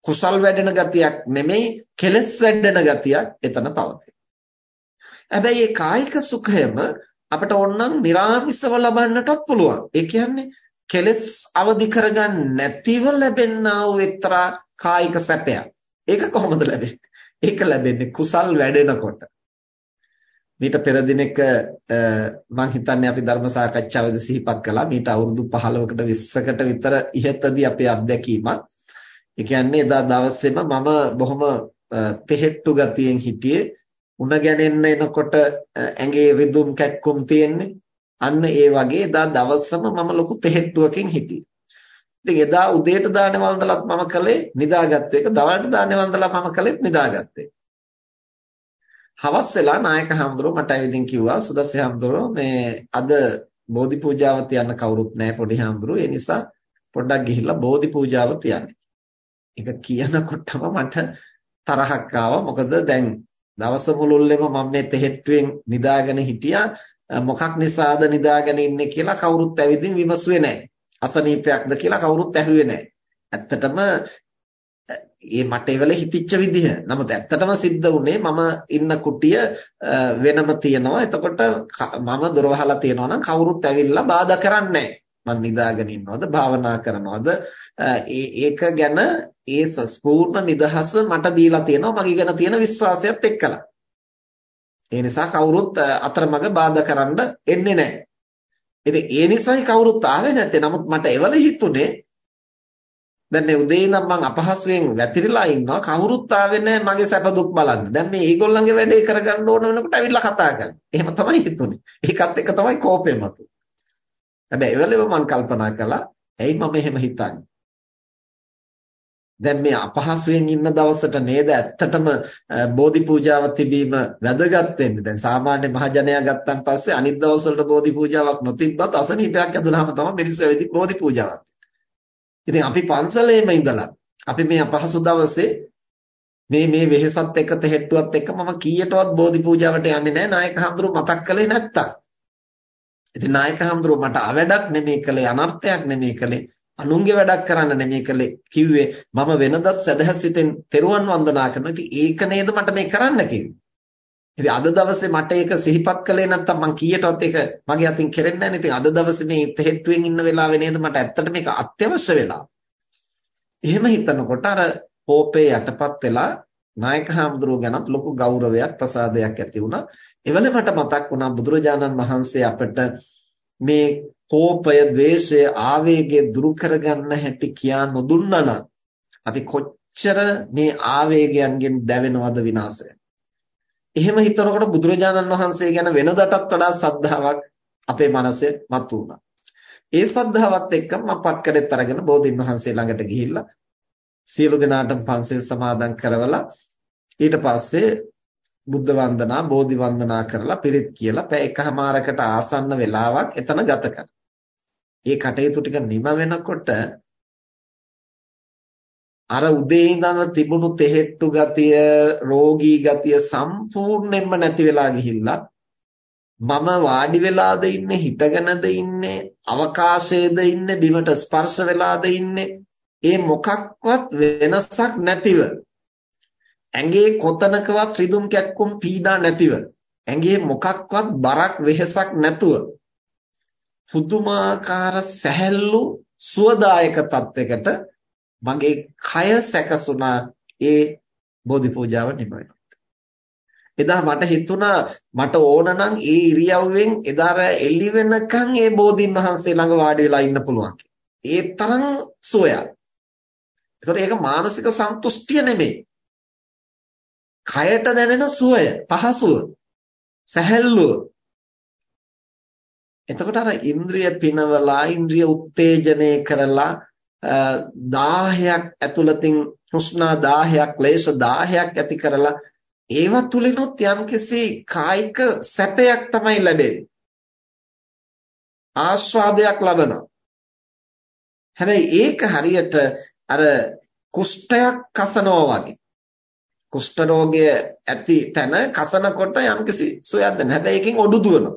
කුසල් වැඩෙන ගතියක් නෙමෙයි කෙලස් වැඩෙන ගතියක් එතන පවතී. හැබැයි මේ කායික සුඛයම අපට ඕනනම් निराமிසව ලබන්නටත් පුළුවන්. ඒ කියන්නේ කෙලස් අවදි කරගන්න නැතිව ලැබෙනා වූ එක්තරා කායික සැපයක්. ඒක කොහොමද ලැබෙන්නේ? ඒක ලැබෙන්නේ කුසල් වැඩෙනකොට. මීට පෙර දිනක මම හිතන්නේ අපි ධර්ම සාකච්ඡාවේදී සිහිපත් කළා. මීට අවුරුදු 15කට 20කට විතර ඉහතදී අපේ අත්දැකීමක් ඒ කියන්නේ එදා දවසේම මම බොහොම තෙහෙට්ටු ගතියෙන් හිටියේ උණ ගැනෙන්න එනකොට ඇඟේ රිදුම් කැක්කුම් තියෙන්නේ. අන්න ඒ වගේ එදා දවසම මම ලොකු තෙහෙට්ටුවකින් හිටියේ. ඉතින් එදා උදේට දානේ වන්දලත් මම කළේ නිදාගත්ත එක. දවල්ට දානේ වන්දලා මම කළෙත් නිදාගත්තේ. හවස් වෙලා නායක හඳුරෝ මට ඇවිදින් කිව්වා සුදස්සේ හඳුරෝ මේ අද බෝධි පූජාව තියන්න කවුරුත් නැහැ පොඩි හඳුරෝ. ඒ නිසා පොඩ්ඩක් ගිහිල්ලා බෝධි පූජාව තියන්න. ඒක කියනකොටම මට තරහක් ආවා. මොකද දැන් දවස මුළුල්ලේම මම මේ තෙහෙට්ටුවෙන් නිදාගෙන හිටියා මොකක් නිසාද නිදාගෙන ඉන්නේ කියලා කවුරුත් ඇවිදින් විමසුවේ නැහැ. අසනීපයක්ද කියලා කවුරුත් ඇහුවේ නැහැ. ඇත්තටම ඒ මට ඒවල හිතිච්ච විදිහ. නමුත් ඇත්තටම සිද්ධ වුණේ මම ඉන්න කුටිය වෙනම තියෙනවා. එතකොට මම දොර වහලා තියෙනවා නම් කවුරුත් ඇවිල්ලා බාධා කරන්නේ නැහැ. මම නිදාගෙන ඉන්නවද භාවනා කරනවද ඒක ගැන ඒ සම්පූර්ණ නිදහස මට දීලා තියෙනවා මගේ ගැන තියෙන විශ්වාසයත් එක්කලා. ඒ නිසා කවුරුත් අතරමඟ බාධා කරන්න එන්නේ නැහැ. ඉතින් ඒ නිසායි කවුරුත් ආවේ නැත්තේ. නමුත් මට එවල හිතුනේ දැන් මේ උදේ ඉඳන් මම අපහසුයෙන් වැතිරිලා ඉන්නවා කවුරුත් ආවේ නැහැ මගේ සැප දුක් බලන්න. දැන් මේ ඊගොල්ලන්ගේ වැඩේ කරගන්න ඕන වෙනකොට ඇවිල්ලා කතා කරනවා. එහෙම තමයි හිතුනේ. ඒකත් එක තමයි කෝපෙ මතු. හැබැයි එවලෙම මම කල්පනා කළා ඇයි මම එහෙම හිතන්නේ? දැන් මේ අපහසුයෙන් ඉන්න දවසට නේද ඇත්තටම බෝධි පූජාව තිබීම වැදගත් වෙන්නේ. දැන් සාමාන්‍ය මහජනයා ගත්තන් පස්සේ අනිත් දවස්වලට බෝධි පූජාවක් නොතිබ්බත් අසනීපයක් ඇදුනහම තමයි මිනිස්සු ඇවිත් බෝධි පූජාවක්. ඉතින් අපි පන්සලේම ඉඳලා අපි මේ අපහසු දවසේ මේ මේ වෙහෙසත් එක්ක තෙහෙට්ටුවත් එක්ක මම කීයටවත් බෝධි පූජාවට යන්නේ නැහැ නායක හඳුරු මතක් කළේ නැත්තම්. ඉතින් නායක හඳුරු මට අවඩක් නෙමෙයි කළේ අනර්ථයක් නෙමෙයි කළේ අනුන්ගේ වැඩක් කරන්න නෙමෙයි කළේ කිව්වේ මම වෙනදත් සදහසිතෙන් තෙරුවන් වන්දනා කරනවා. ඉතින් ඒක නේද මට මේ කරන්න කිව්වේ. ඉතින් අද දවසේ මට ඒක සිහිපත් කළේ නැත්තම් මං කීයටවත් ඒක මගේ අතින් කෙරෙන්නේ නැහැ. ඉතින් අද දවසේ මේ තෙහෙට්ටුවෙන් ඉන්න වෙලාවේ නේද මට ඇත්තට මේක අත්‍යවශ්‍ය වෙලා. එහෙම හිතනකොට අර කෝපේ යටපත් වෙලා නායක හාමුදුරුව ගැනත් ලොකු ගෞරවයක් ප්‍රසාදයක් ඇති වුණා. එවල මට මතක් වුණා බුදුරජාණන් වහන්සේ අපට මේ කෝපය, ద్వේෂය, ආවේගය දුරු කරගන්න හැටි කියා නොදුන්නා නම් අපි කොච්චර මේ ආවේගයන්ගෙන් දැවෙනවද විනාශය. එහෙම හිතනකොට බුදුරජාණන් වහන්සේ ගැන වෙනදටත් වඩා සද්ධාාවක් අපේ මනසේ මතුවුණා. ඒ සද්ධාවත් එක්ක මම පත්කඩෙත් අරගෙන බෝධින් වහන්සේ ළඟට ගිහිල්ලා සියලු දෙනාටම පන්සල් සමාදන් කරවලා ඊට පස්සේ බුද්ධ වන්දනා බෝධි වන්දනා කරලා පිරිත් කියලා පැය එකමාරකට ආසන්න වෙලාවක් එතන ගත කරා. ඒ කටයුතු ටික නිම වෙනකොට අර උදේ ඉඳන් තිබුණු තෙහෙට්ටු ගතිය, රෝගී ගතිය සම්පූර්ණයෙන්ම නැති වෙලා ගිහිල්ලා මම වාඩි වෙලාද ඉන්නේ, හිටගෙනද ඉන්නේ, අවකාශයේද ඉන්නේ, බිමට ස්පර්ශ වෙලාද ඉන්නේ, ඒ මොකක්වත් වෙනසක් නැතිව. ඇඟේ කොතනකවත් රිදුම් කැක්කුම් පීඩා නැතිව. ඇඟේ මොකක්වත් බරක් වෙහෙසක් නැතුව. පුදුමාකාර සැහැල්ලු සුවදායක තත්වයකට මගේ කය සැකසුණා ඒ බෝධි පූජාව නිම එදා මට හිතුණා මට ඕන නම් ඒ ඉරියව්වෙන් එදා එළි වෙනකන් ඒ බෝධින් වහන්සේ ළඟ වාඩි වෙලා ඉන්න පුළුවන්. ඒ තරම් සුවයක්. ඒතකොට ඒක මානසික සන්තුෂ්ටිය නෙමෙයි. කයට දැනෙන සුවය, පහසුව, සැහැල්ලුව එතකොට අර ඉන්ද්‍රිය පිනවලා ඉන්ද්‍රිය උත්තේජනය කරලා 1000ක් ඇතුළතින් තෘෂ්ණා 1000ක් ක්ලේශ 1000ක් ඇති කරලා ඒව තුලිනුත් යම්කිසි කායික සැපයක් තමයි ලැබෙන්නේ ආස්වාදයක් ලබනවා හැබැයි ඒක හරියට අර කුෂ්ඨයක් කසනවා වගේ කුෂ්ඨ රෝගය ඇති තැන කසනකොට යම්කිසි සුවයක් දැනෙන. හැබැයි එකෙන් ඔඩු දුවනවා.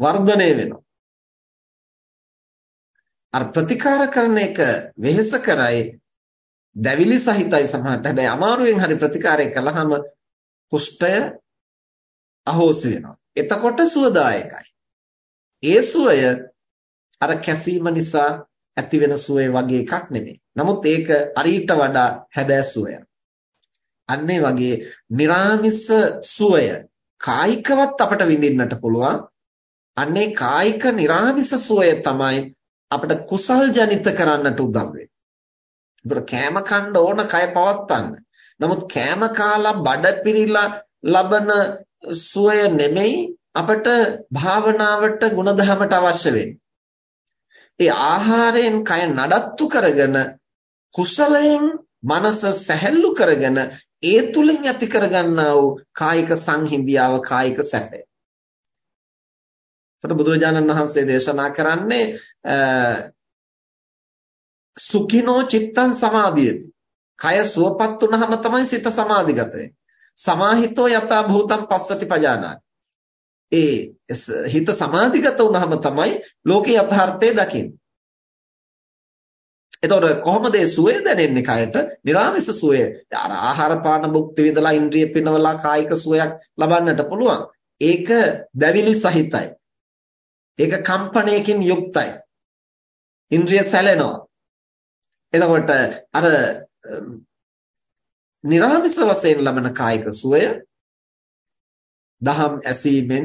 වර්ධනය වෙනවා. අර ප්‍රතිකාර කරන එක වෙහෙස කරයි දැවිලි සහිතයි සමහරට හැබැයි අමාරුවෙන් හරි ප්‍රතිකාරය කළාම කුෂ්ඨය අහෝසි වෙනවා. එතකොට සුවදායකයි. ඒ සුවය අර කැසීම නිසා ඇති වෙන සුවේ වගේ එකක් නෙමෙයි. නමුත් ඒක අරීට වඩා හැබෑ සුවයක්. අන්න වගේ निराமிස සුවය කායිකවත් අපට විඳින්නට පුළුවන්. අන්නේ කායික निराமிස සෝය තමයි අපිට කුසල් ජනිත කරන්නට උදව් වෙන්නේ. ඒතර කෑම කන්න ඕන කය පවත්තන්න. නමුත් කෑම කාලා බඩ පිරීලා ලබන සෝය නෙමෙයි අපට භාවනාවට ගුණධමයට අවශ්‍ය වෙන්නේ. ඒ ආහාරයෙන් කය නඩත්තු කරගෙන කුසලයෙන් මනස සැහැල්ලු කරගෙන ඒ තුලින් ඇති කරගන්නා වූ කායික සංහිඳියාව කායික සැපය එතකොට බුදුරජාණන් වහන්සේ දේශනා කරන්නේ සුඛිනෝ චිත්තං සමාධියති. කය සුවපත් වුනහම තමයි සිත සමාධිගත වෙන්නේ. සමාහිතෝ යතා භූතං පස්සති පජානාති. ඒ හිත සමාධිගත වුනහම තමයි ලෝකේ යථාර්ථය දකින්නේ. එතකොට කොහොමද ඒ සුවය දැනෙන්නේ කයට? නිර්ආමිස සුවය. අර ආහාර පාන භුක්ති විඳලා ඉන්ද්‍රිය පිනවලා කායික සුවයක් ලබන්නට පුළුවන්. ඒක දැවිලි සහිතයි. ඒක කම්පණයකින් යුක්තයි. ඉන්ද්‍රිය සැලෙනවා. එතකොට අර නිර්ආමිස වශයෙන් ලබන කායික සුවය දහම් ඇසීමෙන්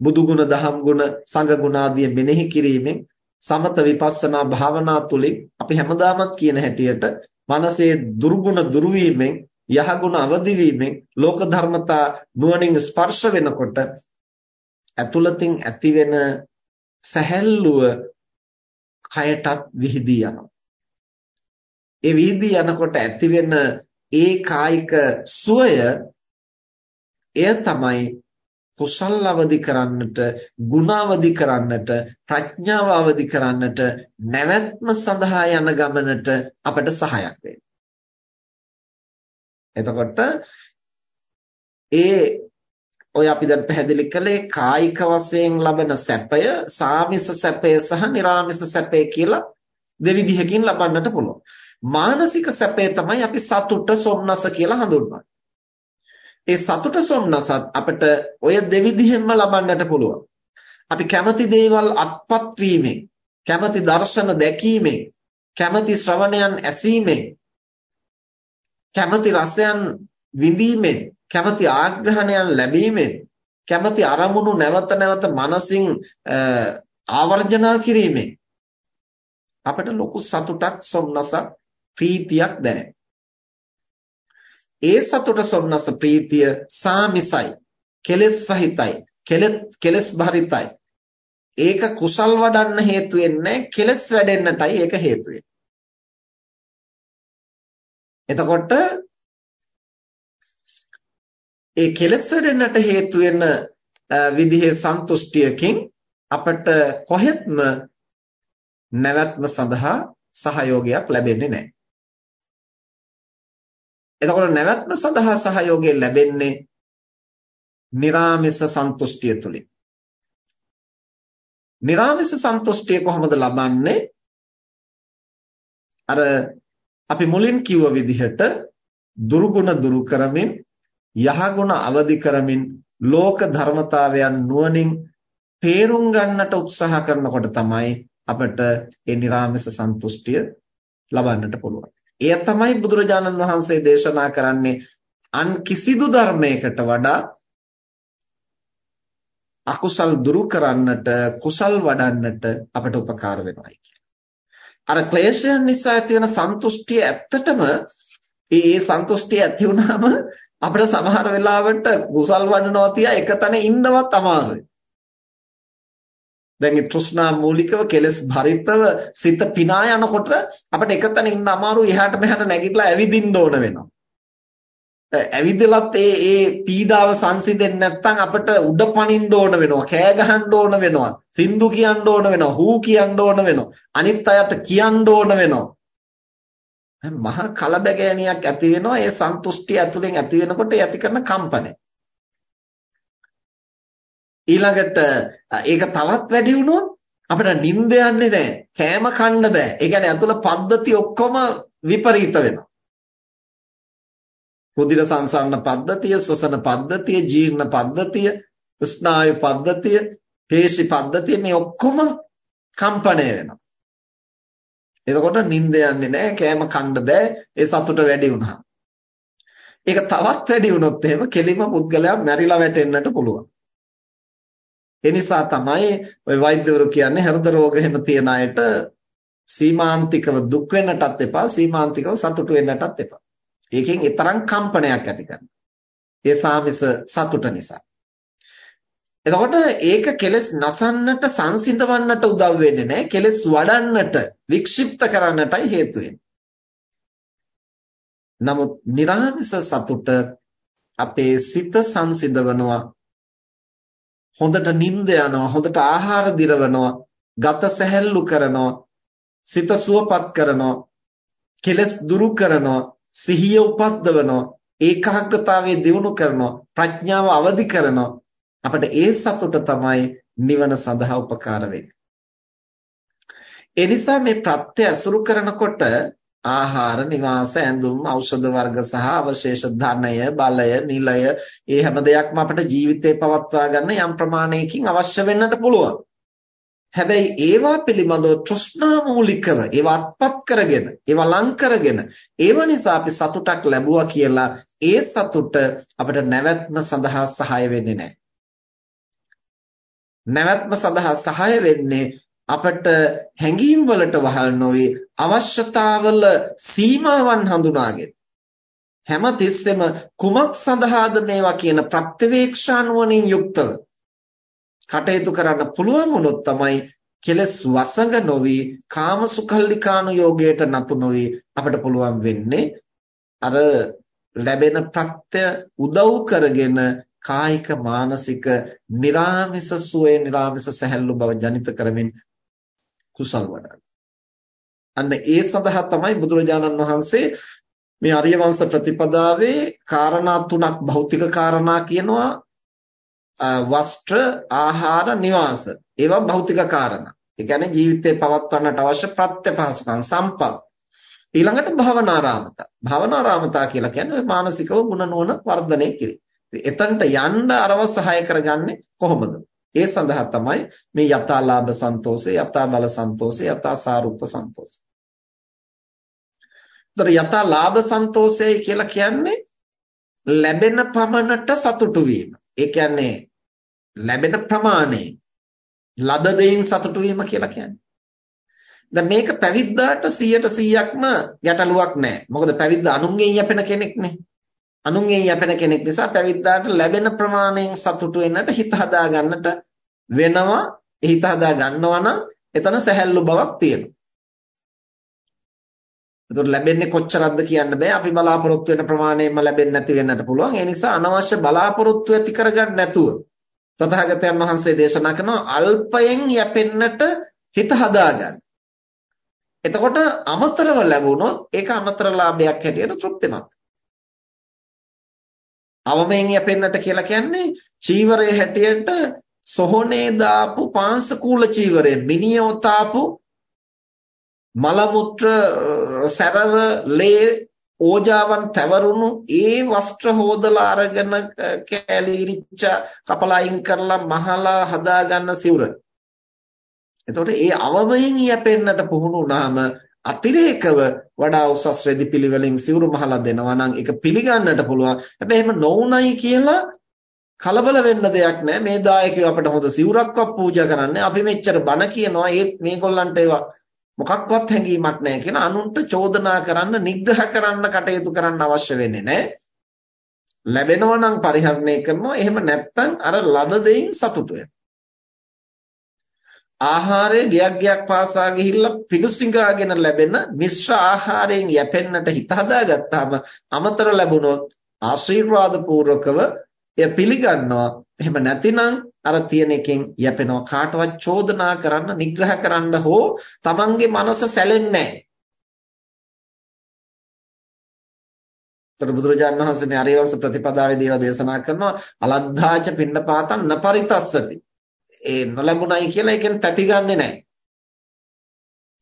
බුදු ගුණ දහම් ගුණ සංඝ ගුණ ආදී මෙනෙහි කිරීමෙන් සමත විපස්සනා භාවනා තුලින් අපි හැමදාමත් කියන හැටියට මනසේ දුර්ගුණ දුරු වීමෙන් යහගුණ අවදි වීමෙන් ලෝක ධර්මතා නුවණින් ස්පර්ශ වෙනකොට ඇතුළතින් ඇතිවෙන සැහැල්ලුව කයටත් විහිදී යනවා. ඒ විහිදී යනකොට ඇතිවෙන ඒ කායික සුවය එය තමයි කුසල් අවදි කරන්නට, ගුණ අවදි කරන්නට, ප්‍රඥාව අවදි කරන්නට, නැවැත්ම සඳහා යන ගමනට අපට සහායක් වෙන්නේ. එතකොට ඒ ඔය අපි දැන් පැහැදිලි කළේ කායික වශයෙන් ලබන සැපය, සාමිස සැපය සහ නිර්ාමිස සැපය කියලා දෙවිධයකින් ලබන්නට පුළුවන්. මානසික සැපය තමයි අපි සතුට, සොම්නස කියලා හඳුන්වන්නේ. ඒ සතුට සොම්නසත් අපිට ඔය දෙවිදිහෙන්ම ලබන්නට පුළුවන්. අපි කැමති දේවල් අත්පත් වීමෙන්, කැමති දර්ශන දැකීමෙන්, කැමති ශ්‍රවණයන් ඇසීමෙන්, කැමති රසයන් විඳීමෙන්, කැමති ආග්‍රහණයන් ලැබීමෙන්, කැමති අරමුණු නැවත නැවත මනසින් ආවර්ජනා කිරීමෙන් අපිට ලොකු සතුටක් සොම්නසක් ප්‍රීතියක් දැනෙනවා. ඒ සතුට සොම්නස ප්‍රීතිය සාමිසයි කෙලෙස් සහිතයි කෙලෙස් භරිතයි ඒක කුසල් වඩන්න හේතු වෙන්නේ කෙලෙස් වැඩෙන්නටයි ඒක හේතු එතකොට ඒ කෙලස් වැඩෙන්නට හේතු වෙන විදිහේ සන්තුෂ්ටියකින් අපට කොහෙත්ම නැවැත්ම සඳහා සහයෝගයක් ලැබෙන්නේ නැහැ. එතකොට නැවැත්ම සඳහා සහයෝගය ලැබෙන්නේ निराமிස සන්තුෂ්ටිය තුලින්. निराமிස සන්තුෂ්ටිය කොහොමද ලබන්නේ? අර අපි මුලින් කිව්ව විදිහට දුරුගුණ දුරු කරමින් යහගුණ අවදි කරමින් ලෝක ධර්මතාවයන් නුවණින් තේරුම් ගන්නට උත්සාහ කරනකොට තමයි අපට ඒ නිර්ාමස සන්තුෂ්ටිය ලබන්නට පුළුවන්. එය තමයි බුදුරජාණන් වහන්සේ දේශනා කරන්නේ අන් කිසිදු ධර්මයකට වඩා අකුසල් දුරු කරන්නට කුසල් වඩන්නට අපට උපකාර වෙනවායි කියන්නේ. අර ක්ලේශයන් නිසා ඇතිවන සන්තුෂ්ටිය ඇත්තටම ඒ සන්තුෂ්ටිය ඇති වුණාම අපිට සමහර වෙලාවට කුසල් වඩනවා තියා එක තැන ඉන්නවත් අමාරුයි. දැන් ඒ තෘෂ්ණා මූලිකව කෙලස් භරිතව සිත පිනා යනකොට අපිට එකතැන ඉන්න අමාරු එහාට මෙහාට නැගිටලා ඇවිදින්න ඕන වෙනවා. ඇවිදලත් ඒ ඒ පීඩාව සංසිඳෙන්නේ නැත්නම් අපිට උඩ පනින්න ඕන වෙනවා. කෑ ගහන්න ඕන වෙනවා. සින්දු කියන්න ඕන වෙනවා. හූ කියන්න ඕන වෙනවා. අනිත් අයට කියන්න ඕන වෙනවා. මහා කලබගෑනියක් ඇති වෙනවා ඒ සන්තුෂ්ටිය ඇතුලෙන් ඇති වෙනකොට ඇති කරන කම්පනය. ඊළඟට ඒක තවත් වැඩි වුණොත් අපිට නිින්ද යන්නේ නැහැ. කෑම කන්න බෑ. ඒ කියන්නේ අතුල පද්ධති ඔක්කොම විපරීත වෙනවා. රුධිර සංසරණ පද්ධතිය, ශ්වසන පද්ධතිය, ජීර්ණ පද්ධතිය, ස්නායු පද්ධතිය, පේශි පද්ධතිය මේ ඔක්කොම කම්පණය වෙනවා. එතකොට නිින්ද යන්නේ නැහැ, කෑම කන්න බෑ, ඒ සතුට වැඩි වුණා. ඒක තවත් වැඩි වුණොත් එහෙම කෙලිම පුද්ගලයා මැරිලා වැටෙන්නට පුළුවන්. ඒ නිසා තමයි ওই වෛද්‍යවරු කියන්නේ හෘද රෝග එහෙම තියන අයට සීමාන්තිකව දුක් වෙන්නටත් එපා, සීමාන්තිකව සතුට වෙන්නටත් එපා. ඒකෙන් ඊතරම් කම්පනයක් ඇති කරනවා. ඒ සාමිස සතුට නිසා. එතකොට ඒක කෙලස් නසන්නට සංසිඳවන්නට උදව් වෙන්නේ නැහැ. කෙලස් වඩන්නට, වික්ෂිප්ත කරන්නටයි හේතු නමුත් නිර්ආමිස සතුට අපේ සිත සංසිඳවනවා. හොඳට නිින්ද යනවා, හොඳට ආහාර දිරවනවා, ගත සැහැල්ලු කරනවා, සිත සුවපත් කරනවා, කෙලස් දුරු කරනවා, සිහිය උපද්දවනවා, ඒකාග්‍රතාවය දියුණු කරනවා, ප්‍රඥාව අවදි කරනවා අපිට ඒ සතුට තමයි නිවන සඳහා උපකාර වෙන්නේ. ඒ නිසා මේ ප්‍රත්‍ය අසුරු කරනකොට ආහාර, නිවාස, ඇඳුම්, ඖෂධ වර්ග සහ අවශේෂ ධනය, බලය, නිලය, මේ හැම දෙයක්ම අපිට ජීවිතේ පවත්වා ගන්න යම් ප්‍රමාණයකින් අවශ්‍ය වෙන්නට පුළුවන්. හැබැයි ඒවා පිළිබඳව තෘෂ්ණා මූලිකව ඒවා අත්පත් කරගෙන ඒවා ලං කරගෙන ඒව නිසා අපි සතුටක් ලැබුවා කියලා ඒ සතුට අපිට නැවැත්ම සඳහා සහාය වෙන්නේ නැහැ. නැවැත්ම සඳහා සහාය වෙන්නේ අපට හැඟීම් වලට වහල් නොවේ. අවශ්‍යතාවල සීමාවන් හඳුනාගෙන. හැම තිස්සෙම කුමක් සඳහාද මේවා කියන ප්‍රත්‍යවේක්ෂානුවණින් යුක්තව කටයුතු කරන්න පුළුවන් වුණොත් තමයි කෙලස් වසඟ නොවි කාමසුකල්ලිකානු යෝගයට නතු නොවි අපිට පුළුවන් වෙන්නේ අර ලැබෙන ප්‍රත්‍ය උදව් කරගෙන කායික මානසික निराமிස සුවේ निराමිස සැහැල්ලු බව ජනිත කරමින් කුසල් වඩන. අන්න ඒ සඳහා තමයි බුදුරජාණන් වහන්සේ මේ අරිය වංශ ප්‍රතිපදාවේ කාරණා තුනක් භෞතික කාරණා කියනවා වස්ත්‍ර ආහාර නිවාස ඒවා භෞතික කාරණා. ඒ කියන්නේ ජීවිතේ පවත්වන්නට අවශ්‍ය ප්‍රත්‍යපහසුකම් සම්පත්. ඊළඟට භවනාරාමතා. භවනාරාමතා කියලා කියන්නේ මානසිකව ගුණ නෝන වර්ධනය කිරීම. එතනට යන්න අරව සහාය කරගන්නේ කොහොමද? ඒ සඳහා තමයි මේ යථාලාභ සන්තෝෂය, යථා බල සන්තෝෂය, යථා සාරුප්ප සන්තෝෂය. ඒතර යථාලාභ සන්තෝෂය කියලා කියන්නේ ලැබෙන පමණට සතුටු වීම. ඒ කියන්නේ ලැබෙන ප්‍රමාණය ලද දෙයින් සතුටු වීම කියලා කියන්නේ. දැන් මේක පැවිද්දාට 100ට 100ක්ම ගැටලුවක් නැහැ. මොකද පැවිද්ද අනුන්ගෙන් යැපෙන කෙනෙක් නේ. අනුන්ගෙන් යැපෙන කෙනෙක් නිසා පැවිද්දාට ලැබෙන ප්‍රමාණයෙන් සතුටු වෙන්නට හිත හදා ගන්නට වෙනවා. හිත හදා ගන්නවා නම් එතන සැහැල්ලු බවක් තියෙනවා. එතකොට ලැබෙන්නේ කොච්චරක්ද කියන්න බෑ. අපි බලාපොරොත්තු වෙන ප්‍රමාණයෙන්ම ලැබෙන්නේ නැති වෙන්නට පුළුවන්. ඒ නිසා අනවශ්‍ය බලාපොරොත්තු ඇති කරගන්න නැතුව තථාගතයන් වහන්සේ දේශනා කරනවා අල්පයෙන් යැපෙන්නට හිත හදාගන්න. එතකොට අමතරව ලැබුණොත් ඒක අමතර ලාභයක් හැටියට තෘප්තිමත්. අවමෙන් යැපෙන්නට කියලා කියන්නේ චීවරයේ හැටියට සොහොනේ දාපු පාංශකූල චීවරය මිනියෝතාපු මල මුත්‍ර සැරව ලේ ඕජාවන් පැවරුණු ඒ වස්ත්‍ර හොදලා අරගෙන කැලීරිච්ච කපලා අයින් කරලා මහලා හදාගන්න සිවුර. එතකොට ඒ අවමයෙන් යැපෙන්නට පුහුණු වුණාම අතිරේකව වඩා උසස් රෙදි පිළිවෙලින් සිවුරු මහලා දෙනවා නම් ඒක පිළිගන්නට පුළුවන්. හැබැයි එහෙම නොවුණයි කියලා කලබල වෙන්න දෙයක් නැහැ. මේ දායකයෝ අපිට හොඳ සිවුරක්වත් පූජා කරන්නේ. අපි මෙච්චර බණ කියනවා. ඒත් මේගොල්ලන්ට ඒවා මොකක්වත් හැඟීමක් නැහැ කියන අනුන්ට චෝදනා කරන්න, නිග්‍රහ කරන්න කටයුතු කරන්න අවශ්‍ය වෙන්නේ නැහැ. ලැබෙනවා නම් පරිහරණය කරනවා. එහෙම නැත්නම් අර ලද දෙයින් සතුටු වෙනවා. ආහාරය ගයක් ගයක් පාසා ගිහිල්ලා පිඬුසිඟාගෙන ලැබෙන මිශ්‍ර ආහාරයෙන් යැපෙන්නට හිත හදාගත්තාම අමතර ලැබුණොත් ආශිර්වාද පූර්වකව එය පිළිගන්නවා. එහෙම නැතිනම් අර තියෙන එකෙන් යැපෙනවා. කාටවත් චෝදනා කරන්න නිග්‍රහ කරන්න හෝ තමන්ගේ මනස සැලෙන්නේ ඒතර බුදුරජාණන් වහන්සේ මේ අරියවංශ ප්‍රතිපදාවේදී ඒවා දේශනා කරනවා අලද්ධාච පින්නපාතං නපරිතස්සති. ඒ නොලැබුණයි කියලා ඒකෙන් තැති ගන්නෙ නැහැ.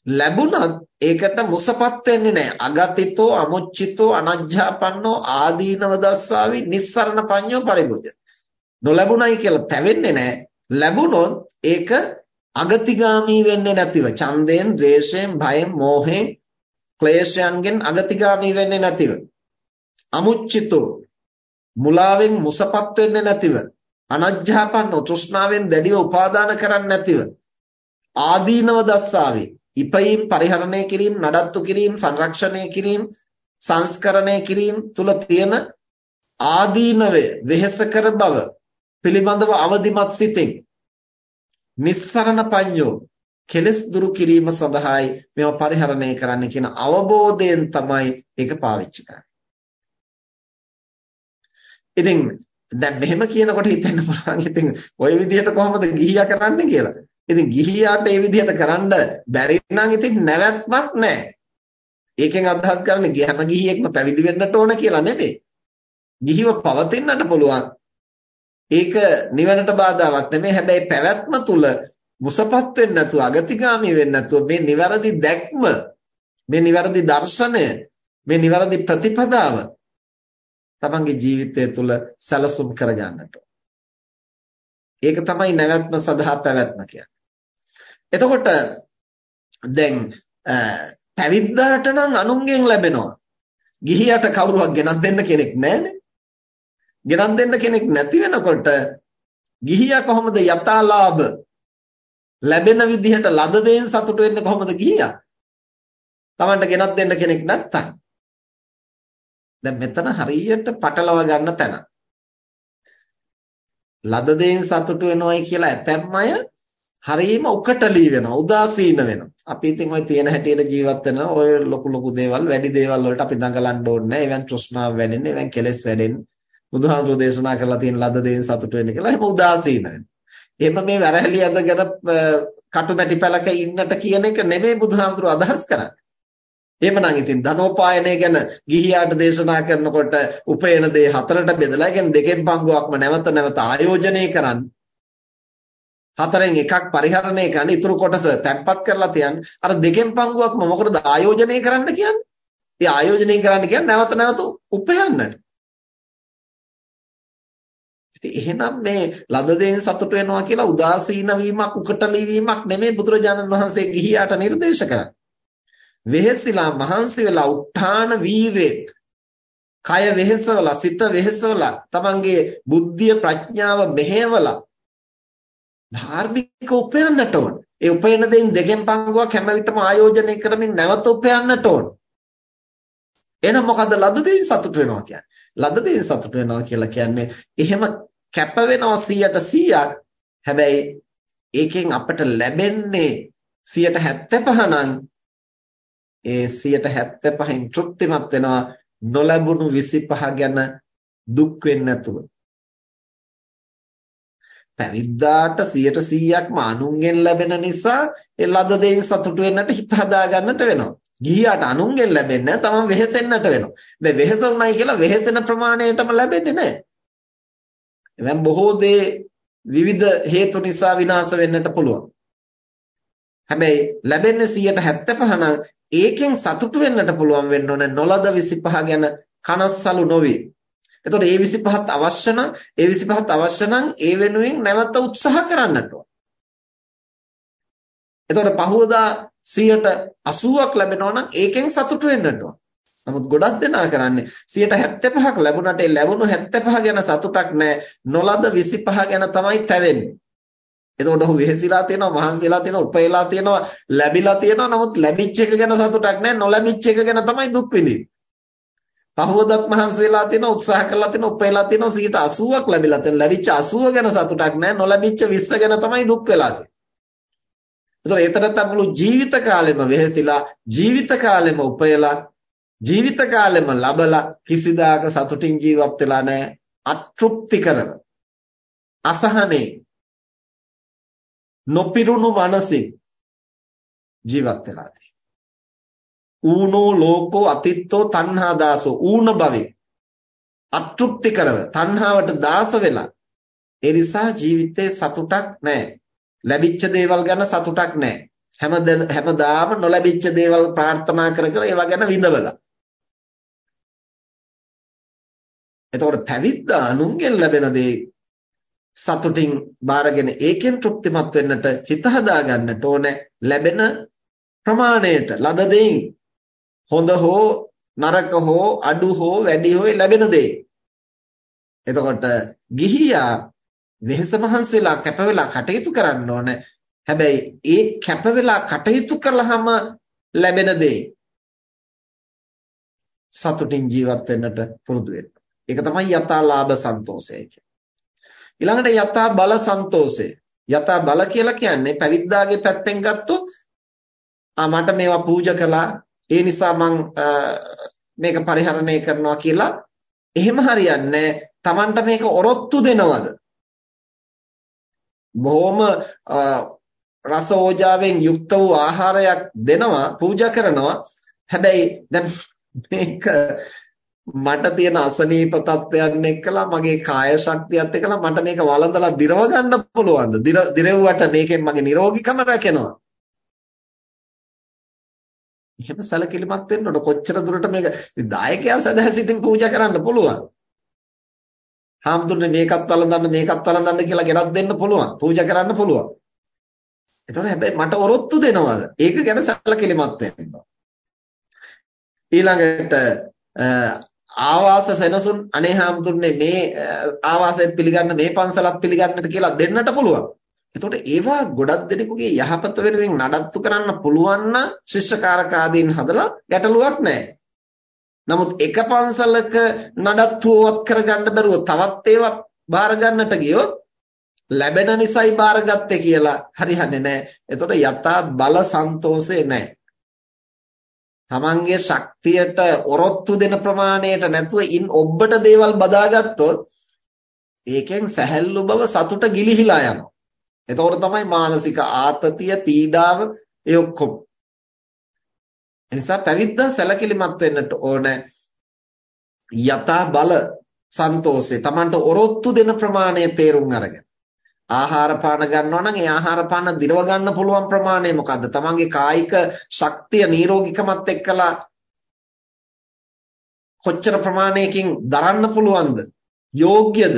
ලැබුණත් ඒකට මුසපත් වෙන්නේ නැහැ. අගතිතෝ අමුච්චිතෝ අනජ්ජාපන්නෝ ආදීනව දස්සාවි නිස්සරණ පඤ්ඤෝ පරිබුද්ධ. නොලැබුණයි කියලා තැවෙන්නේ නැහැ. ලැබුණොත් ඒක අගතිගාමී වෙන්නේ නැතිව ඡන්දයෙන්, ද්වේෂයෙන්, භයෙන්, මෝහයෙන්, ක්ලේශයන්ගෙන් අගතිගාමී වෙන්නේ නැතිව අමුච්චිතෝ මුලාවෙන් මුසපත් වෙන්නේ නැතිව අනජ්ජාපන්නෝ තෘෂ්ණාවෙන් දැඩිව උපාදාන කරන්නේ නැතිව ආදීනව දස්සාවේ ඉපයීම් පරිහරණය කිරීම නඩත්තු කිරීම සංරක්ෂණය කිරීම සංස්කරණය කිරීම තුල තියෙන ආදීනවය වෙහෙසකර බව පිළිබඳව අවදිමත් සිතින් නිස්සරණ පඤ්ඤෝ කෙලස් දුරු කිරීම සඳහායි මේවා පරිහරණය කරන්න කියන අවබෝධයෙන් තමයි ඒක පාවිච්චි කරන්නේ. ඉතින් දැන් මෙහෙම කියනකොට හිතෙන්න පුළුවන් ඉතින් ওই විදිහට කොහොමද ගිහියා කරන්නේ කියලා. ඉතින් ගිහියාට ඒ විදිහට කරන්න බැරි නම් ඉතින් නැවැත්මක් නැහැ. ඒකෙන් අදහස් කරන්නේ හැම ගිහියෙක්ම පැවිදි වෙන්නට ඕන කියලා නෙමෙයි. ගිහිව පවතින්නට පුළුවන්. ඒක නිවනට බාධාවක් නෙමෙයි. හැබැයි පැවැත්ම තුල මුසපත් වෙන්නේ නැතුව අගතිගාමී වෙන්නේ නැතුව මේ නිවැරදි දැක්ම මේ නිවැරදි දර්ශනය මේ නිවැරදි ප්‍රතිපදාව තමන්ගේ ජීවිතය තුළ සැලසුම් කරගන්නට. ඒක තමයි නැවැත්ම සඳහා පැවැත්ම කියන්නේ. එතකොට දැන් පැවිද්දාට නම් අනුන්ගෙන් ලැබෙනවා. ගිහියට කවුරුවක් ගෙනත් දෙන්න කෙනෙක් නැහැනේ. ගෙනත් දෙන්න කෙනෙක් නැති වෙනකොට ගිහියා කොහොමද යථාලාභ ලැබෙන විදිහට ලද දෙයින් සතුට වෙන්නේ කොහොමද ගිහියා? Tamanට ගෙනත් දෙන්න කෙනෙක් නැත්තම්. දැන් මෙතන හරියට පටලවා ගන්න තැන. ලද දෙයින් සතුට වෙනවයි කියලා ඇතැම් අය හරීම උකටලී වෙනවා උදාසීන වෙනවා. අපි ඉතින් ওই තියෙන හැටියට ජීවත් වෙනවා. ඔය ලොකු ලොකු දේවල් වැඩි දේවල් වලට අපි දඟලන්න ඕනේ නැහැ. ඒවෙන් තෘෂ්ණාව වැඩෙන්නේ ඒවෙන් කෙලෙස් වැඩෙන්නේ. බුදුහාමුදුරෝ දේශනා කරලා තියෙන ලද දෙයින් සතුට වෙන්න කියලා එහෙම උදාසීන වෙනවා. එහෙම මේ වැරහැලි අඳගෙන කටුමැටි පැලක ඉන්නට කියන එක නෙමෙයි බුදුහාමුදුරෝ අදහස් කරන්නේ. එහෙමනම් ඉතින් ධනෝපායනය ගැන ගිහියාට දේශනා කරනකොට උපයන දේ හතරට බෙදලා කියන්නේ දෙකෙන් පංගුවක්ම නැවත නැවත ආයෝජනය කරන්න. හතරෙන් එකක් පරිහරණය කරන්න ඉතුරු කොටස තැම්පත් කරලා තියන්න. අර දෙකෙන් පංගුවක්ම මොකටද ආයෝජනය කරන්න කියන්නේ? ඒ ආයෝජනය කරන්න කියන්නේ නැවත නැවත උපයන්නට. ඉතින් එහෙනම් මේ ලද දෙයින් සතුට වෙනවා කියලා උදාසීන වීමක් උකටලී වීමක් නෙමෙයි බුදුරජාණන් වහන්සේ ගිහියාට නිර්දේශ කරන්නේ. වෙහෙසිලා මහන්සි වෙලා උත්හාන වීරයෙන් කය වෙහෙසවලා සිත වෙහෙසවලා තමන්ගේ බුද්ධිය ප්‍රඥාව මෙහෙवला ධාර්මික උපයන්නට ඕන. ඒ උපයන දෙයින් දෙකෙන් පංගුවක් හැම විටම ආයෝජනය කරමින් නැවත උපයන්නට ඕන. එහෙනම් මොකද ලද දෙයින් සතුට වෙනවා කියන්නේ? ලද දෙයින් සතුට වෙනවා කියලා කියන්නේ එහෙම කැප වෙනවා 100ට 100ක්. හැබැයි ඒකෙන් අපට ලැබෙන්නේ 175 නම් ඒ 175න් තෘප්තිමත් වෙනවා නොලැබුණු 25 ගැන දුක් වෙන්නේ නැතුව. පැවිද්දාට 100%ක්ම අනුන්ගෙන් ලැබෙන නිසා ඒ ලද දෙයින් සතුටු වෙන්නට හිත හදා ගන්නට වෙනවා. ගිහියාට අනුන්ගෙන් ලැබෙන්නේ නැහැ තමන් වෙහෙසෙන්නට වෙනවා. මේ වෙහෙසුණයි කියලා වෙහෙසෙන ප්‍රමාණයටම ලැබෙන්නේ නැහැ. එවන් බොහෝ දේ විවිධ හේතු නිසා විනාශ වෙන්නට පුළුවන්. හැබැයි ලැබෙන්නේ 175 නම් ඒකෙන් සතුටු වෙන්නට පුළුවන් වෙන්න ඕන නොලද 25 ගැන කනස්සලු නොවේ. එතකොට ඒ 25ත් අවශ්‍ය නම් ඒ 25ත් අවශ්‍ය නම් ඒ වෙනුවෙන් නැවත උත්සාහ කරන්නට ඕන. එතකොට පහවදා 180ක් ලැබෙනවා නම් ඒකෙන් සතුටු වෙන්නට ඕන. නමුත් ගොඩක් දෙනා කරන්නේ 175ක් ලැබුණට ඒ ලැබුණු 75 ගැන සතුටක් නැහැ. නොලද 25 ගැන තමයි තැවෙන්නේ. එතකොට ඔහු වෙහෙසිලා තියෙනවා, මහන්සිලා තියෙනවා, උපයලා තියෙනවා, ලැබිලා තියෙනවා. නමුත් ලැබිච්ච එක ගැන සතුටක් නැහැ. නොලැබිච්ච එක ගැන තමයි දුක් විඳින්නේ. පහවදත් මහන්සි වෙලා තියෙනවා, උත්සාහ කරලා තියෙනවා, උපයලා තියෙනවා 80ක් ලැබිලා තියෙනවා. ලැබිච්ච 80 ගැන සතුටක් නැහැ. නොලැබිච්ච 20 ගැන තමයි දුක් වෙලා තියෙන්නේ. එතකොට ඒතරත් මුළු ජීවිත කාලෙම වෙහෙසිලා, ජීවිත කාලෙම උපයලා, ජීවිත කාලෙම ලබලා කිසිදාක සතුටින් ජීවත් වෙලා නැහැ. අතෘප්තිකරව. අසහනේ නොපිරුණු මනසින් ජීවත් වෙලා තියෙනවා. ඌනෝ ලෝකෝ අතිත්තෝ තණ්හා දාසෝ ඌන භවේ අතෘප්තිකරව තණ්හාවට දාස වෙලා ඒ නිසා ජීවිතේ සතුටක් නැහැ. ලැබිච්ච දේවල් ගැන සතුටක් නැහැ. හැම හැමදාම නොලැබිච්ච දේවල් ප්‍රාර්ථනා කර කර ඒවා ගැන විඳවලා. එතකොට පැවිද්දා අනුන්ගෙන් ලැබෙන දේ සතුටින් බාරගෙන ඒකෙන් තෘප්තිමත් වෙන්නට හිත හදා ගන්නට ඕනේ ලැබෙන ප්‍රමාණයට ලද දෙයින් හොඳ හෝ නරක හෝ අඩු හෝ වැඩි හෝ ලැබෙන දේ. එතකොට ගිහියා වෙහස මහන්සි වෙලා කැප වෙලා කටයුතු කරන්න ඕනේ. හැබැයි ඒ කැප වෙලා කටයුතු කළාම ලැබෙන දේ සතුටින් ජීවත් වෙන්නට පුරුදු වෙන්න. ඒක තමයි යථා ලාභ සන්තෝෂය කියන්නේ. ඊළඟට යථා බල සන්තෝෂය. යථා බල කියලා කියන්නේ පැවිද්දාගේ පැත්තෙන් ගත්තොත් ආ මට මේවා පූජා කළා. ඒ නිසා මං මේක පරිහරණය කරනවා කියලා. එහෙම හරියන්නේ Tamanට මේක ඔරොත්තු දෙනවද? බොහොම රස ඕජාවෙන් යුක්ත වූ ආහාරයක් දෙනවා පූජා කරනවා. හැබැයි දැන් මේක මට තියෙන අසනීප තත්ත්වයන් එක්කලා මගේ කාය ශක්තියත් එක්කලා මට මේක වළඳලා දිරව ගන්න පුළුවන්ද? දිරෙව්වට මේකෙන් මගේ නිරෝගීකම රැකෙනවා. එහෙම සැලකිලිමත් වෙන්න ඕන කොච්චර දුරට මේක දායකයා සදහසිතින් පූජා කරන්න පුළුවන්. හාමුදුරනේ මේකත් වළඳන්න මේකත් වළඳන්න කියලා ගෙනත් දෙන්න පුළුවන්. පූජා කරන්න පුළුවන්. එතකොට හැබැයි මට ඔරොත්තු දෙනවද ඒක ගැන සැලකිලිමත් වෙන්න. ඊළඟට ආවාස සෙනසුන් අනේ හාමුදුරනේ මේ ආවාසයෙන් පිළිගන්න මේ පන්සලත් පිළිගන්නට කියලා දෙන්නට පුළුවන්. එතකොට ඒවා ගොඩක් දෙනෙකුගේ යහපත වෙනුවෙන් නඩත්තු කරන්න පුළුවන් නම් ශිෂ්‍යකාරක ආදීන් හදලා ගැටලුවක් නැහැ. නමුත් එක පන්සලක නඩත්තුවක් කරගන්න බැරුව තවත් ඒවා බාර ගන්නට ගියොත් ලැබෙන නිසයි බාරගත්තේ කියලා හරියන්නේ නැහැ. එතකොට යථා බල සන්තෝෂේ නැහැ. තමන්ගේ ශක්තියට ඔරොත්තු දෙන ප්‍රමාණයට නැතුව ඉන් ඔබට දේවල් බදාගත්තොත් ඒකෙන් සැහැල්ලු බව සතුට ගිලිහිලා යනවා. එතකොට තමයි මානසික ආතතිය, පීඩාව ඒ ඔක්කොම. එනිසා පැවිද්දා සැලකිලිමත් වෙන්නට ඕන යථා බල සන්තෝෂේ තමන්ට ඔරොත්තු දෙන ප්‍රමාණය තේරුම් අරගෙන ආහාර පාන ගන්නවා නම් ඒ ආහාර පාන දිරව ගන්න පුළුවන් ප්‍රමාණය මොකද්ද? තමන්ගේ කායික ශක්තිය නිරෝගීකමත් එක්කලා කොච්චර ප්‍රමාණයකින් දරන්න පුළුවන්ද? යෝග්‍යද?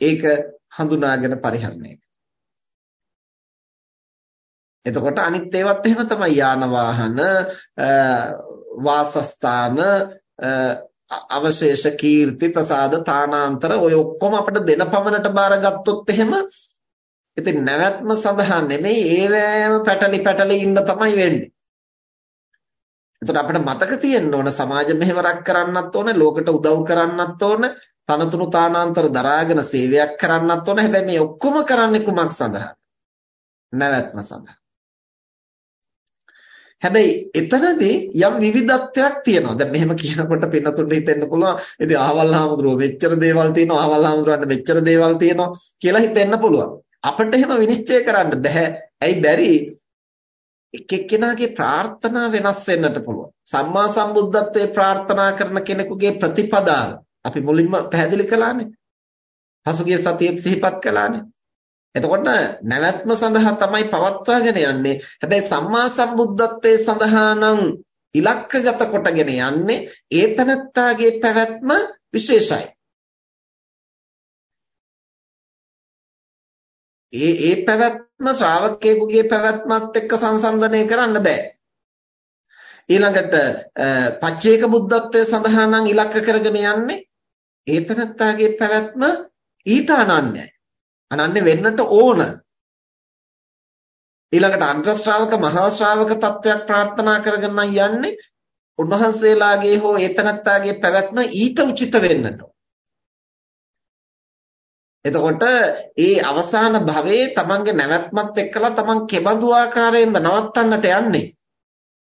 ඒක හඳුනාගෙන පරිහරණය එතකොට අනිත් ඒවත් එහෙම තමයි යාන වාහන වාසස්ථාන අවශේෂ කීර්ති ප්‍රසාද තානාන්තර ඔය ඔක්කොම අපිට දෙන පමණට බාරගත්තොත් එහෙම ඉතින් නැවැත්ම සඳහා නෙමෙයි ඒවැයම පැටලි පැටලි ඉන්න තමයි වෙන්නේ. එතකොට අපිට මතක තියෙන්න ඕන සමාජ මෙහෙවරක් කරන්නත් ඕන ලෝකෙට උදව් කරන්නත් ඕන තනතුරු තානාන්තර දරාගෙන සේවයක් කරන්නත් ඕන හැබැයි මේ ඔක්කොම කරන්නේ කුමක් සඳහා? නැවැත්ම සඳහා. හැබැයි එතනදී යම් විවිධත්වයක් තියෙනවා. දැන් මෙහෙම කියනකොට පින්නතුන්ට හිතෙන්න පුළුවන් ඉතින් අහවල් හාමුදුරුවෝ මෙච්චර දේවල් තියෙනවා, අහවල් හාමුදුරුවන්ට මෙච්චර දේවල් තියෙනවා කියලා හිතෙන්න පුළුවන්. අපිට එහෙම විනිශ්චය කරන්න බෑ. ඇයි බැරි? එක් එක්කෙනාගේ ප්‍රාර්ථනා වෙනස් වෙන්නට පුළුවන්. සම්මා සම්බුද්ධත්වයේ ප්‍රාර්ථනා කරන කෙනෙකුගේ ප්‍රතිපදාව අපි මුලින්ම පැහැදිලි කළානේ. පසුගිය සතියේ සිහිපත් කළානේ. එතකොට නැවැත්ම සඳහා තමයි පවත්වාගෙන යන්නේ. හැබැයි සම්මා සම්බුද්ධත්වයේ සඳහා නම් ඉලක්කගත කොටගෙන යන්නේ ඒතනත්තාගේ පැවැත්ම විශේෂයි. ඒ ඒ පැවැත්ම ශ්‍රාවකයෙකුගේ පැවැත්මත් එක්ක සංසන්දනය කරන්න බෑ. ඊළඟට පච්චේක බුද්ධත්වයේ සඳහා නම් ඉලක්ක කරගෙන යන්නේ ඒතනත්තාගේ පැවැත්ම ඊට අනන්‍යයි. අනන්‍ය වෙන්නට ඕන. ඊළඟට අග්‍ර ශ්‍රාවක මහා ශ්‍රාවක තත්වයක් ප්‍රාර්ථනා කරගෙන යන්නේ උන්වහන්සේලාගේ හෝ ඒතනත්තාගේ පැවැත්ම ඊට උචිත වෙන්නට. එතකොට ඒ අවසාන භවයේ තමන්ගේ නැවැත්මත් එක්කලා තමන් කෙබඳු ආකාරයෙන්ද නවත්තන්නට යන්නේ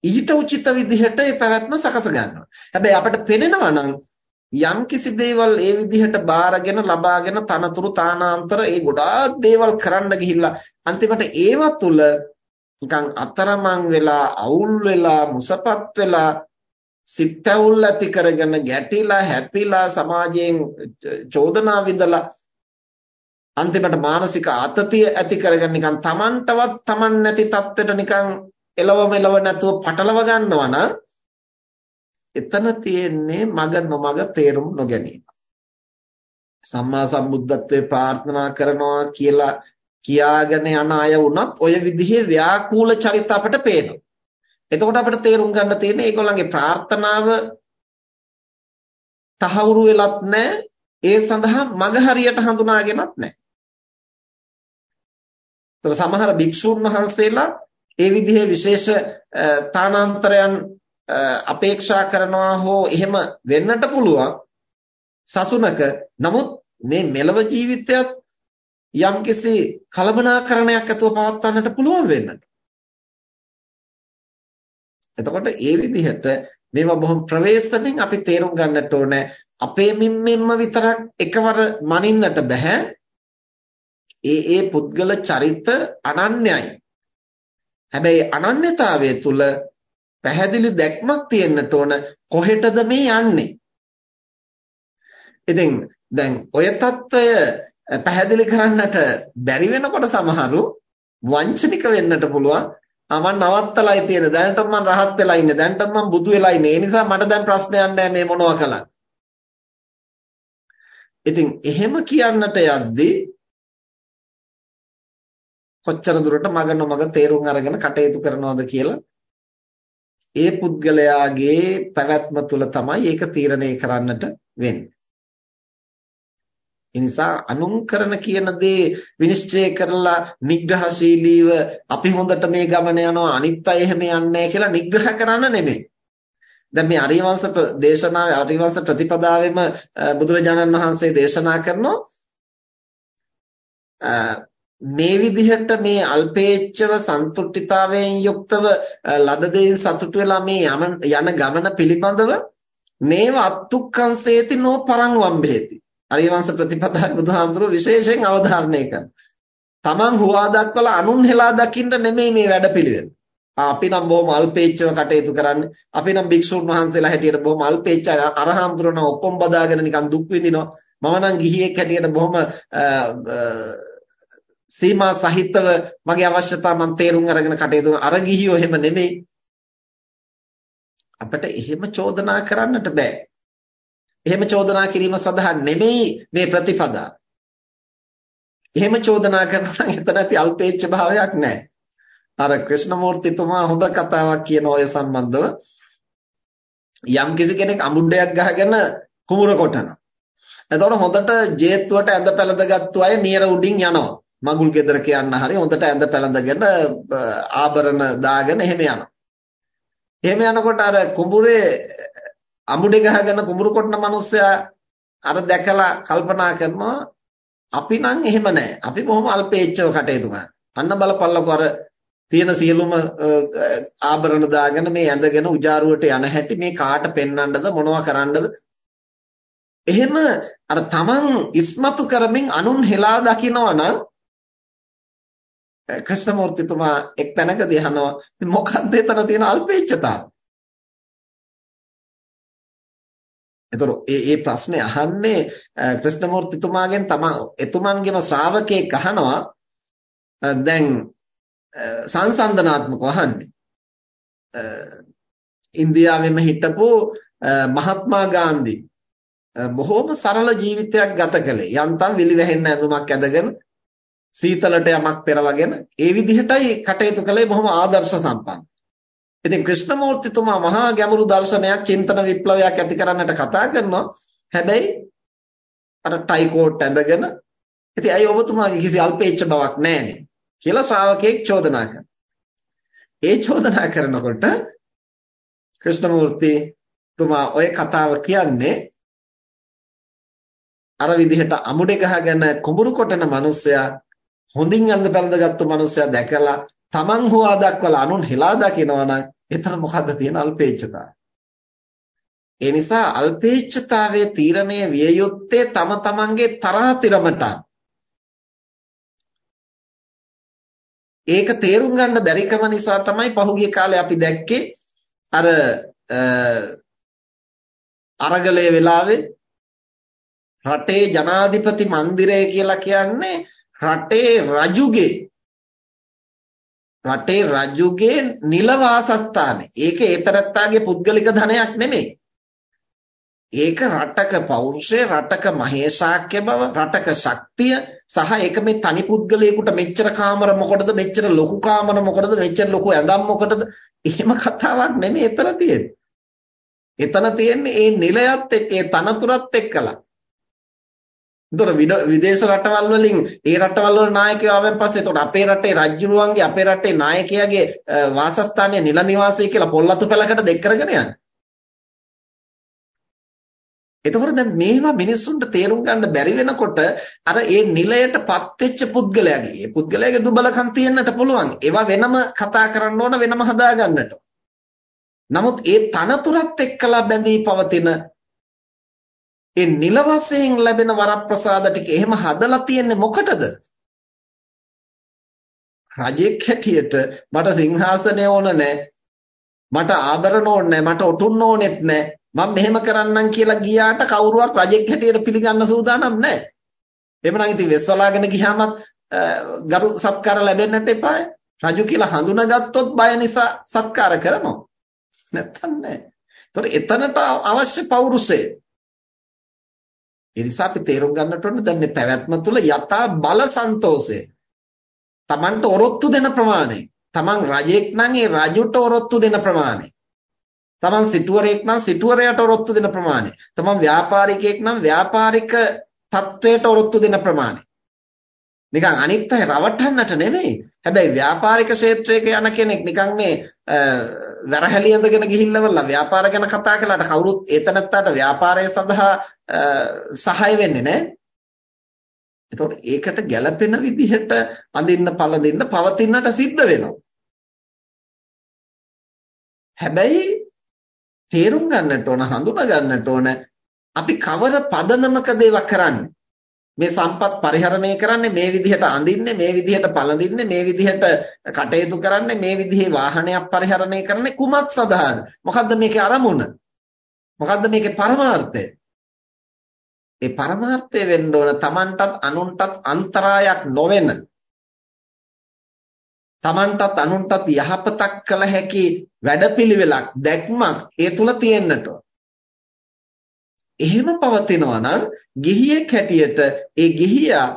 ඊට උචිත විදිහට ඒ පැවැත්ම සකස ගන්නවා. හැබැයි අපිට පෙනෙනවා නම් යම් කිසි දේවල් ඒ විදිහට බාරගෙන ලබාගෙන තනතුරු තානාන්තර ඒ ගොඩාක් දේවල් කරන්න ගිහිල්ලා අන්තිමට ඒව තුල නිකන් අතරමං වෙලා අවුල් වෙලා මුසපත් වෙලා සිතැවුල් ඇති කරගෙන ගැටිලා හැපිලා සමාජයෙන් චෝදනා විඳලා අන්තිමට මානසික ආතතිය ඇති කරගෙන නිකන් Tamanටවත් Taman නැති තත්ත්වයට නිකන් එලව මෙලව නැතුව පටලව ගන්නවා නම් එතන තියෙන්නේ මග නොමග තේරුම් නොගැනීම. සම්මා සම්බුද්ධත්වයේ ප්‍රාර්ථනා කරනවා කියලා කියාගෙන යන අය වුණත් ඔය විදිහේ ව්‍යාකූල චරිත අපට පේනවා. එතකොට අපිට තේරුම් ගන්න තියෙන්නේ ඒගොල්ලන්ගේ ප්‍රාර්ථනාව තහවුරු වෙලත් නැහැ. ඒ සඳහා මග හරියට හඳුනාගෙනත් නැහැ. ඒතර සමහර භික්ෂුන් වහන්සේලා ඒ විදිහේ විශේෂ තානාන්තරයන් අපේක්ෂා කරනවා හෝ එහෙම වෙන්නට පුළුවන් සසුනක නමුත් මේ මෙලව ජීවිතයත් යම්කිසි කලබනාකරණයක් ඇතුව පවත්වන්නට පුළුවන් වෙන්නට. එතකොට ඒ විදිහට මේවා බොහොම ප්‍රවේශමෙන් අපි තේරුම් ගන්නට ඕනේ අපේ මිම්මෙන්ම විතරක් එකවර මනින්නට බෑ. ඒ ඒ පුද්ගල චරිත අනන්‍යයි. හැබැයි අනන්‍යතාවය තුල පැහැදිලි දැක්මක් තියෙන්නට ඕන කොහෙටද මේ යන්නේ. ඉතින් දැන් ඔය తত্ত্বය පැහැදිලි කරන්නට බැරි වෙනකොට සමහරු වංචනික වෙන්නට පුළුවන්. ආ මම නවත්තලායි තියෙන. දැනට මම රහත් වෙලා ඉන්නේ. දැනට මම බුදු වෙලා ඉන්නේ. ඒ නිසා මට දැන් ප්‍රශ්නයක් නැහැ මේ මොනවා කළා. ඉතින් එහෙම කියන්නට යද්දී කොච්චර දුරට මග නොමග තේරුම් අරගෙන කටයුතු කරනවද කියලා ඒ පුද්ගලයාගේ පැවැත්ම තුළ තමයි ඒක තීරණය කරන්නට වෙන්නේ. ඒ නිසා අනුන් කරන කියන දේ විනිශ්චය කරලා නිග්‍රහශීලීව අපි හොඳට මේ ගමන යනවා අනිත් අය එහෙම යන්නේ කියලා නිග්‍රහ කරන්න නෙමෙයි. දැන් මේ අරියවංශ දේශනාවේ අරියවංශ ප්‍රතිපදාවෙම බුදුරජාණන් වහන්සේ දේශනා කරනවා මේ විදිහට මේ අල්පේච්ඡව සන්තුට්ඨිතාවයෙන් යුක්තව ලද දෙයින් සතුට වෙලා මේ යන ගමන පිළිබඳව මේව අත්තුක්කංසේති නෝ පරං වම්බේති අරියවංශ ප්‍රතිපදාවේ බුදුහාමුදුරුව විශේෂයෙන් අවධාරණය කරනවා. තමන් හුවා දක්වලා අනුන් හෙලා දකින්න නෙමෙයි මේ වැඩපිළිවෙල. අපි නම් බොහොම අල්පේච්ඡව කටයුතු කරන්නේ. අපි නම් භික්ෂුන් වහන්සේලා හැටියට බොහොම අල්පේච්ඡ අරහම්තුරන ඔක්කොම බදාගෙන නිකන් දුක් විඳිනවා. මම නම් ගිහියෙක් හැටියට බොහොම සීමා සහිතව මගේ අවශ්‍යතා මම තේරුම් අරගෙන කටයුතු අර ගිහියෝ එහෙම නෙමෙයි. අපිට එහෙම චෝදනා කරන්නට බෑ. එහෙම චෝදනා කිරීම සඳහා නෙමෙයි මේ ප්‍රතිපදා. එහෙම චෝදනා කරනවා නම් එතන ඇති අල්පේච්ඡ භාවයක් නැහැ. අර ක්‍රිෂ්ණමූර්තිතුමා හොඳ කතාවක් කියන ඔය සම්බන්ධව යම් කිසි කෙනෙක් අමුඩයක් ගහගෙන කුඹුර කොටනවා. එතකොට හොඳට ජේත්තුවට ඇඳ පැළඳගත්තු අය නියර උඩින් යනවා. මගුල් ගෙදරක යන්න හරි හොඳට ඇඳ පැළඳගෙන ආභරණ දාගෙන එහෙම යනවා. එහෙම යනකොට අර කුඹුරේ අමුඩේ ගහගෙන කුඹුරු කොටන මිනිස්සයා අර දැකලා කල්පනා කරනවා අපි නම් එහෙම නැහැ. අපි බොහොම අල්පේච්ඡව කටයුතු කරනවා. අන්න බලපල්ලකෝ අර තියෙන සියලුම ආභරණ දාගෙන මේ ඇඳගෙන උජාරුවට යන හැටි මේ කාට පෙන්වන්නද මොනවා කරන්නද එහෙම අර තමන් ඉස්මතු කරමින් අනුන් හෙලා දකිනවා නම් ක්‍රිෂ්ණමූර්තිතුමා එක් තැනකදී අහනවා මොකක්ද එතන තියෙන අල්පේච්ඡතාව? එතකොට ඒ ඒ ප්‍රශ්නේ අහන්නේ ක්‍රිෂ්ණමූර්තිතුමාගෙන් තමා එතුමන්ගේම ශ්‍රාවකයෙක් අහනවා දැන් සංසන්දනාත්මකව අහන්නේ. ඉන්දියාවෙම හිටපු මහත්මා ගාන්ධි බොහෝම සරල ජීවිතයක් ගත කළේ. යන්තම් විලි වැහෙන්න ඇඳුමක් ඇඳගෙන සීතලට යමක් පෙරවගෙන ඒ විදිහටයි කටයුතු කළේ බොහොම ආදර්ශ සම්පන්න ඉතින් ක්‍රිෂ්ණමූර්තිතුමා මහා ගැඹුරු දර්ශනයක් චින්තන විප්ලවයක් ඇති කරන්නට කතා කරනවා. හැබැයි අර ටයි කෝට් ඇඳගෙන ඉතින් අය ඔබතුමාගේ කිසි අල්පේච්ඡ බවක් නැහැනේ කියලා ශ්‍රාවකෙක් චෝදනා කරනවා. ඒ චෝදනා කරනකොට ක්‍රිෂ්ණමූර්ති තුමා ওই කතාව කියන්නේ අර විදිහට අමුඩේ ගහගෙන කුඹුරු කොටන මිනිස්සයා හොඳින් අඳ බැලඳගත්තු මිනිස්සයා දැකලා Taman හොවා දක්වලා අනුන් හෙලා දකිනවා නම් එතන මොකද්ද තියෙන අල්පේච්ඡතාවය? ඒ නිසා අල්පේච්ඡතාවයේ තීරණය විය යුත්තේ තම තමන්ගේ තරහතිරමට. ඒක තේරුම් ගන්න බැරිකම නිසා තමයි පහුගිය කාලේ අපි දැක්කේ අර අරගලයේ වෙලාවේ රටේ ජනාධිපති මන්දිරය කියලා කියන්නේ රටේ රජුගේ රටේ රජුගේ නිල වාසස්ථානේ. ඒක ඒතරත්තාගේ පුද්ගලික ධනයක් නෙමෙයි. ඒක රටක පෞරුෂය රටක මහේශාක්‍ය බව රටක ශක්තිය සහ ඒක මේ තනි පුද්ගලයෙකුට මෙච්චර කාමර මොකටද මෙච්චර ලොකු කාමර මොකටද මෙච්චර ලොකු ඇඳම් මොකටද එහෙම කතාවක් නෙමෙයි එතන තියෙන්නේ. එතන තියෙන්නේ මේ නිලයත් එක්ක ඒ තනතුරත් එක්කලා. ඒතර විදේශ රටවල් වලින් ඒ රටවල් වල නායකයෝ ආවෙන් පස්සේ ඒතකොට අපේ රටේ රජුරුවන්ගේ අපේ රටේ නායකයාගේ වාසස්ථානීය නිල නිවාසය කියලා පොල්ලතු පෙළකට දෙක් කරගෙන යන්නේ. එතකොට දැන් මේවා මිනිස්සුන්ට තේරුම් ගන්න බැරි වෙනකොට අර ඒ නිලයටපත් වෙච්ච පුද්ගලයාගේ ඒ පුද්ගලයාගේ දුබලකම් තියෙන්නට පුළුවන්. ඒවා වෙනම කතා කරන්න ඕන වෙනම හදා ගන්නට. නමුත් ඒ තනතුරත් එක්කලා බැඳී පවතින ඒ නිල වශයෙන් ලැබෙන වරප්‍රසාද ටික එහෙම හදලා තියෙන්නේ මොකටද? රජෙක් හැටියට මට සිංහාසනය ඕන නැහැ. මට ආභරණ ඕන නැහැ. මට ඔටුන්න ඕනෙත් නැහැ. මම මෙහෙම කරන්නම් කියලා ගියාට කවුරුවත් රජෙක් හැටියට පිළිගන්න සූදානම් නැහැ. එහෙමනම් ඉතින් වෙස්වලාගෙන ගියාමත් ගරු සත්කාර ලැබෙන්නට එපායි. රජු කියලා හඳුනාගත්තොත් බය නිසා සත්කාර කරනවා. නැත්තම් නැහැ. ඒතකොට එතනට අවශ්‍ය පෞරුෂය. ඒ නිසා අපි තේරුම් ගන්නට ඕනේ දැන් මේ පැවැත්ම තුළ යථා බල සන්තෝෂය. Tamanට ඔරොත්තු දෙන ප්‍රමාණය. Taman රජෙක් නම් ඒ රජුට ඔරොත්තු දෙන ප්‍රමාණය. තමන් සිටුවරයෙක් නම් සිටුවරයට ඔරොත්තු දෙන ප්‍රමාණය. තමන් ව්‍යාපාරිකයෙක් නම් ව්‍යාපාරික තත්වයට ඔරොත්තු දෙන ප්‍රමාණය. නිකන් අනිත් අය රවටන්නට නෙමෙයි. හැබැයි ව්‍යාපාරික ක්ෂේත්‍රයක යන කෙනෙක් නිකන් මේ වැරහැලි ඇඳගෙන ගිහිල්ලවලා ව්‍යාපාර ගැන කතා කළාට කවුරුත් ඒතනත්තට ව්‍යාපාරය සඳහා සහාය වෙන්නේ නැහැ. එතකොට ඒකට ගැළපෙන විදිහට අඳින්න පළඳින්න පවතින්නට සිද්ධ වෙනවා. හැබැයි තේරුම් ගන්නට ඕන හඳුනා ගන්නට ඕන අපි කවර පදනමකද ඒවා කරන්නේ මේ සම්පත් පරිහරණය කරන්නේ මේ විදිහට අඳින්නේ මේ විදිහට පළඳින්නේ මේ විදිහට කටයුතු කරන්නේ මේ විදිහේ වාහනයක් පරිහරණය කරන්නේ කුමක් සඳහාද? මොකද්ද මේකේ අරමුණ? මොකද්ද මේකේ පරමාර්ථය? ඒ පරමාර්ථය වෙන්න ඕන Tamanටත් අනුන්ටත් අන්තරායක් නොවන Tamanටත් අනුන්ටත් යහපතක් කළ හැකි වැඩපිළිවෙලක් දැක්මක් ඒ තුල තියෙන්නට එහෙම පවතිනවා නම් ගිහියෙක් හැටියට ඒ ගිහියා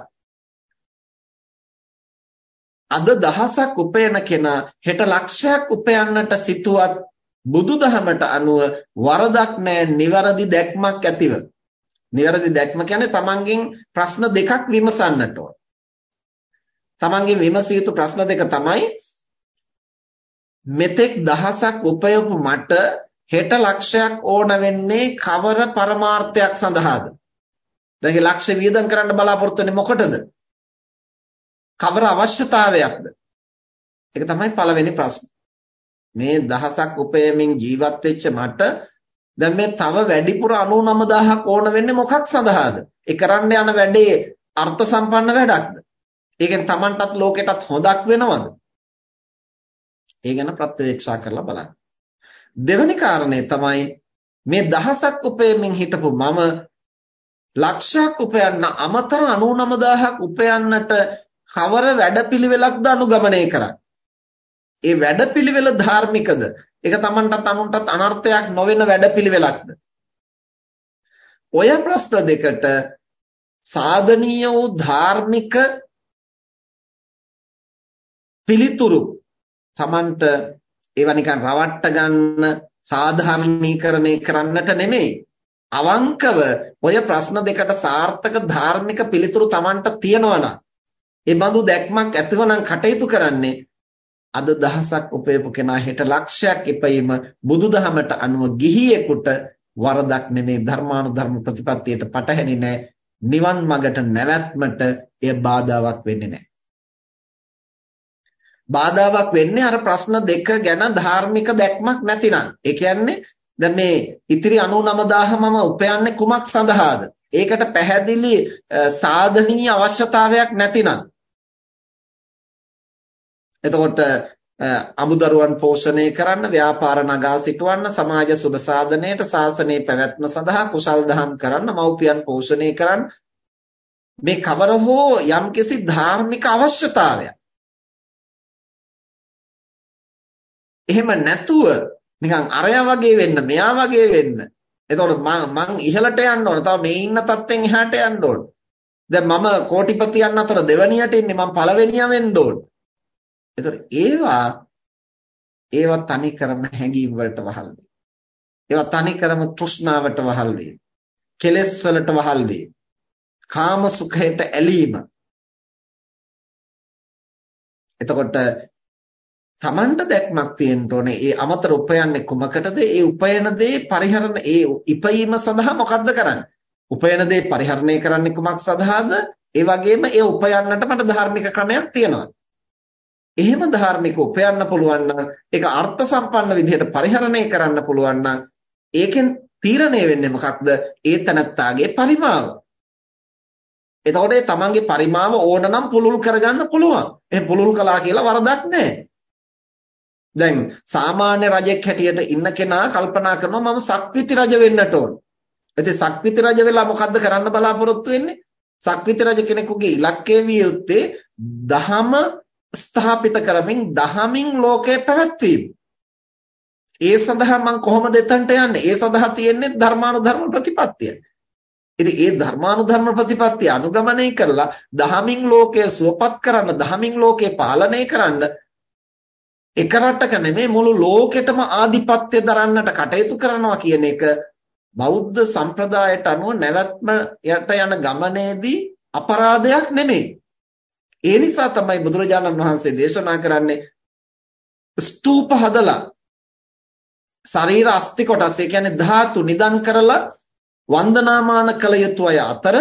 අද දහසක් උපයන කෙනා හෙට ලක්ෂයක් උපයන්නට සිටුවත් බුදුදහමට අනුව වරදක් නැහැ නිවැරදි දැක්මක් ඇතිව. නිවැරදි දැක්ම කියන්නේ තමන්ගෙන් ප්‍රශ්න දෙකක් විමසන්නට ඕන. තමන්ගෙන් විමසිය යුතු ප්‍රශ්න දෙක තමයි මෙතෙක් දහසක් උපයපු මට හෙට ලක්ෂයක් ඕන වෙන්නේ කවර පරමාර්ථයක් සඳහාද? දැන් ලක්ෂ වියදම් කරන්න බලාපොරොත්තු වෙන්නේ මොකටද? කවර අවශ්‍යතාවයක්ද? ඒක තමයි පළවෙනි ප්‍රශ්නේ. මේ දහසක් උපයමින් ජීවත් වෙච්ච මට දැන් මේ තව වැඩිපුර 99000ක් ඕන වෙන්නේ මොකක් සඳහාද? ඒ කරන්න යන වැඩේ අර්ථ සම්පන්න වැඩක්ද? ඒකෙන් Tamanටත් ලෝකෙටත් හොදක් වෙනවද? ඒ ගැන ප්‍රත්‍යක්ෂා කරලා බලන්න. දෙවෙනි කාරණේ තමයි මේ දහසක් උපයමින් හිටපු මම ලක්ෂයක් උපයන්න අමතර 99000ක් උපයන්නට කවර වැඩපිළිවෙලක්ද අනුගමනය කරන්නේ? ඒ වැඩපිළිවෙල ධාර්මිකද? ඒක Tamanටත් අනුන්ටත් අනර්ථයක් නොවන වැඩපිළිවෙලක්ද? ඔය ප්‍රශ්න දෙකට සාධනීය වූ ධාර්මික පිළිතුරු Tamanට ඒවා නිකන් රවට්ට ගන්න සාධාරණීකරණය කරන්නට නෙමෙයි. අවංකව ඔය ප්‍රශ්න දෙකට සාර්ථක ධාර්මික පිළිතුරු Tamanට තියනවා ඒ බඳු දැක්මක් ඇතිව නම් කටයුතු කරන්නේ අද දහසක් උපයපු කෙනා හෙට ලක්ෂයක් ඉපීම බුදුදහමට අනුව ගිහියෙකුට වරදක් නෙමේ ධර්මානුධර්ම ප්‍රතිපත්තියට පටහැනි නැහැ නිවන් මගට නැවැත්මට එය බාධාවක් වෙන්නේ නැහැ බාධාවක් වෙන්නේ අර ප්‍රශ්න දෙක ගැන ධාර්මික දැක්මක් නැතිනම්. ඒ කියන්නේ දැන් මේ ඉතිරි 99000 මම උපයන්නේ කුමක් සඳහාද? ඒකට පැහැදිලි සාධනීය අවශ්‍යතාවයක් නැතිනම්. එතකොට අමුදරුවන් පෝෂණය කරන්න, ව්‍යාපාර නගා සිටවන්න, සමාජ සුබ සාධනයට, ශාසනයේ පැවැත්ම සඳහා කුසල් දහම් කරන්න, මව්පියන් පෝෂණය කරන්න මේ කවර හෝ යම්කිසි ධාර්මික අවශ්‍යතාවයක්. එහෙම නැතුව නිකන් අරයා වගේ වෙන්න, මෙයා වගේ වෙන්න. එතකොට මං ඉහළට යන්න ඕන. තව මේ ඉන්න තත්ත්වෙන් එහාට යන්න ඕන. දැන් මම කෝටිපතියන් අතර දෙවණියට ඉන්නේ මම පළවෙනියා වෙන්න ඕන. එතකොට ඒවා ඒවා තනි කරම හැඟීම් වලට වහල් වේ. ඒවා තනි කරම තෘෂ්ණාවට වහල් වේ. කෙලෙස් වලට වහල් වේ. කාම සුඛයට ඇලීම. එතකොට Tamanට දැක්මක් තියෙන්න ඕනේ. ඒ අමතර උපයන්නේ කුමකටද? ඒ උපයන දේ පරිහරණ ඒ ඉපීම සඳහා මොකද්ද කරන්නේ? උපයන දේ පරිහරණය කරන්නේ කුමක් සඳහාද? ඒ වගේම ඒ උපයන්නට මට ධාර්මික ක්‍රමයක් තියෙනවා. එහෙම ධාර්මික උපයන්න පුළුවන් නම් ඒක අර්ථ සම්පන්න විදිහට පරිහරණය කරන්න පුළුවන් නම් ඒකෙන් තීරණය වෙන්නේ මොකක්ද? ඒ තනත්තාගේ පරිමාව. එතකොට ඒ තමන්ගේ පරිමාව ඕනනම් පුළුල් කරගන්න පුළුවන්. එහෙන් පුළුල් කළා කියලා වරදක් නැහැ. දැන් සාමාන්‍ය රජෙක් හැටියට ඉන්න කෙනා කල්පනා කරනවා මම සක්විති රජ වෙන්නට ඕන. ඉතින් සක්විති රජ වෙලා මොකද්ද කරන්න බලාපොරොත්තු වෙන්නේ? සක්විති රජ කෙනෙකුගේ ඉලක්කය විය යුත්තේ දහම ස්ථාපිත කරමින් දහමින් ලෝකය පැවැත්වීම. ඒ සඳහා මම කොහොමද එතනට යන්නේ? ඒ සඳහා තියෙන්නේ ධර්මානුධර්ම ප්‍රතිපත්තිය. ඉතින් ඒ ධර්මානුධර්ම ප්‍රතිපත්තිය අනුගමනය කරලා දහමින් ලෝකය සුවපත් කරන්න, දහමින් ලෝකය පාලනය කරන්න එක රටක නෙමෙයි මුළු ලෝකෙටම ආධිපත්‍ය දරන්නට කටයුතු කරනවා කියන එක බෞද්ධ සම්ප්‍රදායට අනුව නැවැත්ම යට යන ගමනේදී අපරාධයක් නෙමෙයි. ඒ නිසා තමයි බුදුරජාණන් වහන්සේ දේශනා කරන්නේ ස්තූප හදලා ශරීර අස්ති කොටස් ඒ කියන්නේ ධාතු නිදන් කරලා වන්දනාමාන කළ යුතු අය අතර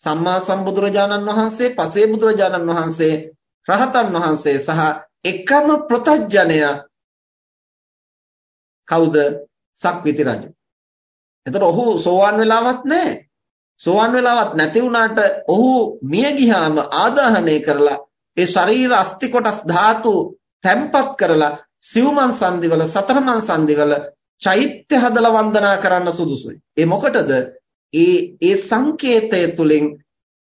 සම්මා සම්බුදුරජාණන් වහන්සේ, පසේ බුදුරජාණන් වහන්සේ, රහතන් වහන්සේ සහ එකම ප්‍රතඥය කවුද? සක්විති රජු. එතකොට ඔහු සෝවාන් වෙලාවක් නැහැ. සෝවන් වෙලාවක් නැති වුණාට ඔහු මිය ගියාම ආදාහනය කරලා ඒ ශරීර අස්ති කොටස් ධාතු තැම්පත් කරලා සිව්මන් සංදිවල සතරමන් සංදිවල චෛත්‍ය හදලා වන්දනා කරන්න සුදුසුයි. ඒ මොකටද? ඒ ඒ සංකේතය තුලින්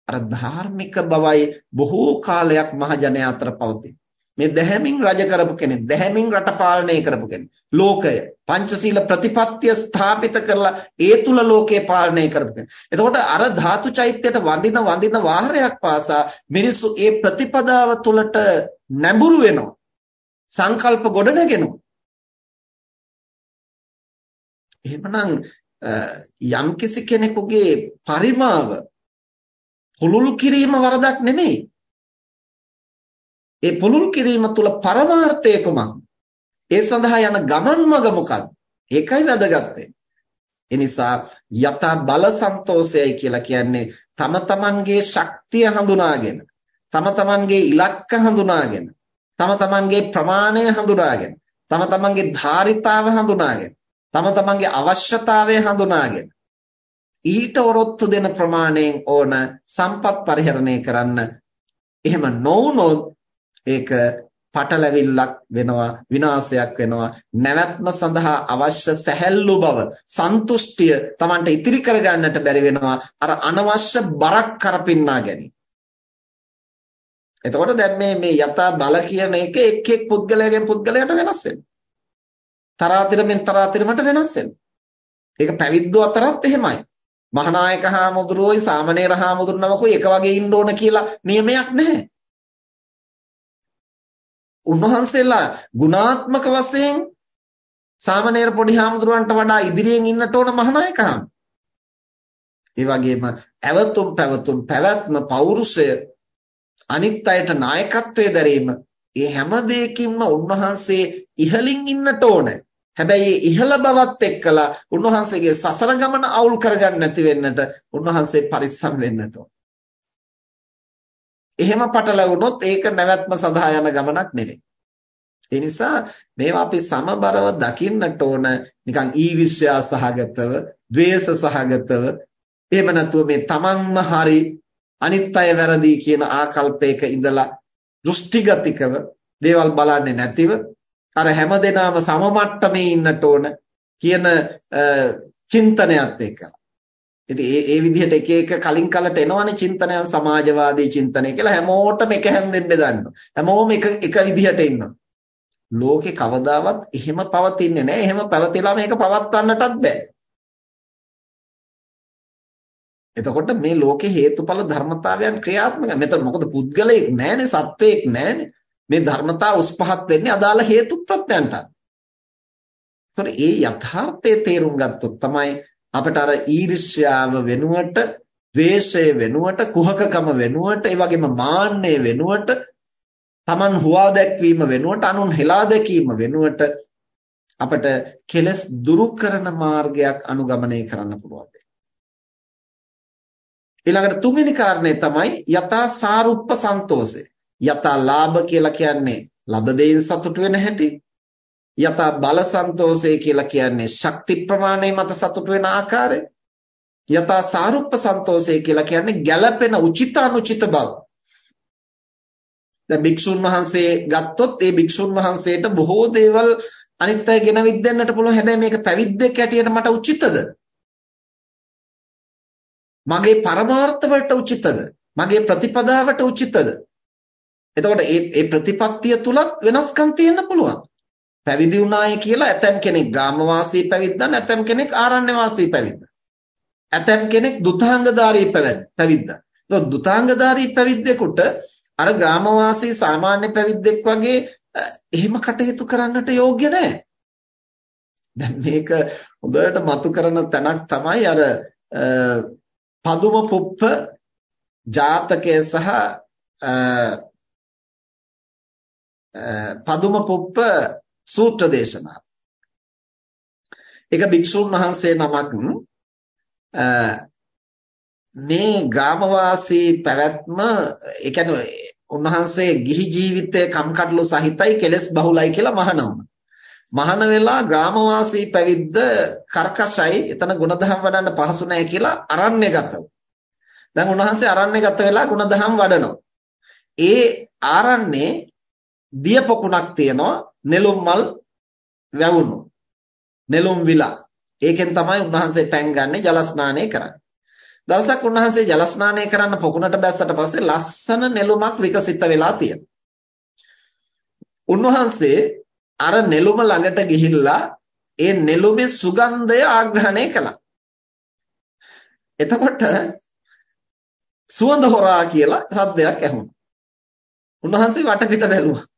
අර ධාර්මික බවයි බොහෝ කාලයක් මහජනයා අතර පවතින. මේ දැහැමින් රජ කරපු කෙනෙක් දැහැමින් රට පාලනය කරපු කෙනෙක් ලෝකය පංචශීල ප්‍රතිපත්තිය ස්ථාපිත කරලා ඒ තුල ලෝකය පාලනය කරපු කෙනෙක්. එතකොට අර ධාතු චෛත්‍යයට වඳින වඳින වාරයක් පාසා මිනිස්සු ඒ ප්‍රතිපදාව තුලට නැඹුරු වෙනවා. සංකල්ප ගොඩනගෙනවා. එහෙමනම් යම්කිසි කෙනෙකුගේ පරිමාව පුළුල් කිරීම වරදක් නෙමෙයි. ඒ පුළුල් කිරීම තුල පරමාර්ථය කුමක්ද? ඒ සඳහා යන ගමන් මඟ මොකක්ද? ඒකයි වැදගත් ඒ නිසා යත බල සන්තෝෂයයි කියලා කියන්නේ තම තමන්ගේ ශක්තිය හඳුනාගෙන තම තමන්ගේ ඉලක්ක හඳුනාගෙන තම තමන්ගේ ප්‍රමාණය හඳුනාගෙන තම තමන්ගේ ධාරිතාව හඳුනාගෙන තම තමන්ගේ අවශ්‍යතාවය හඳුනාගෙන ඊට ඔරොත්තු දෙන ප්‍රමාණයෙන් ඕන සම්පත් පරිහරණය කරන්න එහෙම නොවුනොත් ඒක පටලැවිල්ලක් වෙනවා විනාශයක් වෙනවා නැවැත්ම සඳහා අවශ්‍ය සැහැල්ලු බව සන්තුෂ්ටිය Tamanට ඉතිරි කරගන්නට බැරි වෙනවා අර අනවශ්‍ය බරක් කරපින්නා ගැනීම. එතකොට දැන් මේ මේ යථා බල කියන එක එක් එක් පුද්ගලයාගෙන් පුද්ගලයාට වෙනස් වෙනවා. තරාතිරමෙන් තරාතිරමට වෙනස් වෙනවා. ඒක පැවිද්දෝ අතරත් එහෙමයි. මහානායක හාමුදුරුවෝයි සාමණේර හාමුදුරුවනමකුයි එක වගේ ඉන්න ඕන කියලා නියමයක් නැහැ. උන්වහන්සේලා ගුණාත්මක වශයෙන් සාමණේර පොඩි හාමුදුරුවන්ට වඩා ඉදිරියෙන් ඉන්නට ඕන මහානායකහම. ඒ වගේම ඇවතුම් පැවතුම් පැවැත්ම පෞරුෂය අනිත් අයට නායකත්වයේ දැරීම ඒ හැම දෙයකින්ම උන්වහන්සේ ඉහළින් ඉන්නට ඕන. හැබැයි ඉහළ බවත් එක්කලා උන්වහන්සේගේ සසර ගමන අවුල් කරගන්න නැති වෙන්නට උන්වහන්සේ පරිස්සම් වෙන්නට ඕන. එහෙම පටලවුනොත් ඒක නැවැත්ම සඳහා යන ගමනක් නෙවෙයි. ඒ නිසා මේවා අපි සමබරව දකින්නට ඕන නිකන් ඊර්ෂ්‍යා සහගතව, ද්වේෂ සහගතව, එහෙම නැතුව මේ තමන්ම හරි අනිත් අය වැරදි කියන ආකල්පයක ඉඳලා දෘෂ්ටිගතිකව දේවල් බලන්නේ නැතිව අර හැමදෙනාම සම මට්ටමේ ඉන්නට ඕන කියන චින්තනයත් එක්කලා. ඉතින් ඒ ඒ විදිහට එක එක කලින් කලට එනවනේ චින්තනයන් සමාජවාදී චින්තනය කියලා හැමෝටම එක හැන්දෙන්න ගන්නවා. හැමෝම එක එක විදිහට ඉන්නවා. ලෝකේ කවදාවත් එහෙම පවතින්නේ නැහැ. එහෙම පැවතිලා මේක පවත්වන්නටත් බෑ. එතකොට මේ ලෝකේ හේතුඵල ධර්මතාවයන් ක්‍රියාත්මක මෙතන මොකද පුද්ගලයෙක් නැහැනේ සත්වයෙක් නැහැනේ මේ ධර්මතා උස් පහත් වෙන්නේ අදාළ හේතු ප්‍රත්‍යයන්ට. ඒතර ඒ යථාර්ථයේ තේරුම් ගත්තොත් තමයි අපිට අර ඊර්ෂ්‍යාව වෙනුවට, ද්වේෂය වෙනුවට, කුහකකම වෙනුවට, ඒ වගේම මාන්නය වෙනුවට, Taman හුවා දැක්වීම වෙනුවට, අනුන් හෙලා දැකීම වෙනුවට අපිට කෙලස් දුරු කරන මාර්ගයක් අනුගමනය කරන්න පුළුවන්. ඊළඟට තුන්වෙනි කාරණේ තමයි යථා සාරුප්ප සන්තෝෂය. යථා ලාභ කියලා කියන්නේ ලද දෙයින් සතුට වෙන හැටි. යථා බල සන්තෝෂය කියලා කියන්නේ ශක්ති ප්‍රමාණය මත සතුට වෙන ආකාරය. යථා සාරුප්ප සන්තෝෂය කියලා කියන්නේ ගැළපෙන උචිත අනුචිත බව. දැන් භික්ෂුන් වහන්සේ ගත්තොත් ඒ භික්ෂුන් වහන්සේට බොහෝ දේවල් අනිත් අය ගෙනවිත් දෙන්නට පුළුවන් හැබැයි මේක පැවිද්දෙක් ඇටියට මට උචිතද මගේ පරමාර්ථ වලට උචිතද? මගේ ප්‍රතිපදාවට උචිතද? එතකොට මේ මේ ප්‍රතිපත්තිය තුලත් වෙනස්කම් තියෙන්න පුළුවන්. පැවිදි වුණාය කියලා ඇතම් කෙනෙක් ග්‍රාමවාසී පැවිද්දන්, ඇතම් කෙනෙක් ආරණ්‍ය වාසී පැවිද්දන්. ඇතම් කෙනෙක් දුතාංගධාරී පැවිද්දන්. එතකොට දුතාංගධාරී පැවිද්දෙකුට අර ග්‍රාමවාසී සාමාන්‍ය පැවිද්දෙක් වගේ එහෙම කටයුතු කරන්නට යෝග්‍ය නැහැ. දැන් මේක හොඳට මතු කරන තැනක් තමයි අර පදුම පුප්ප ජාතකය සහ පදුම පුප්ප සූත්‍ර දේශනා. එක භික්ෂුන් වහන්සේ නමක් මේ ග්‍රාමවාසී පැවැත්ම ඒ කියන්නේ උන්වහන්සේ ගිහි ජීවිතයේ කම්කටොළු සහිතයි කෙලස් බහුලයි කියලා මහාන වුණා. මහාන වෙලා ග්‍රාමවාසී පැවිද්ද කර්කශයි එතන ගුණධම් වඩන්න පහසු නැහැ කියලා අරණ්‍ය ගතව. දැන් උන්වහන්සේ අරණ්‍ය ගත වෙලා ගුණධම් වඩනවා. ඒ ආරණ්‍යේ දිය පොකුණක් තියෙනවා නෙළුම් මල් වැවුණු. නෙළුම් විලා. ඒකෙන් තමයි උන්වහන්සේ පැන් ගන්නෙ ජල ස්නානය කරන්නේ. දවසක් උන්වහන්සේ ජල ස්නානය කරන්න පොකුණට බැස්සට පස්සේ ලස්සන නෙළුමක් විකසිත වෙලා තියෙනවා. උන්වහන්සේ අර නෙළුම ළඟට ගිහිල්ලා ඒ නෙළුමේ සුගන්ධය ආග්‍රහණය කළා. එතකොට සුවඳ හොරා කියලා සද්දයක් ඇහුණා. උන්වහන්සේ වටපිට බැලුවා.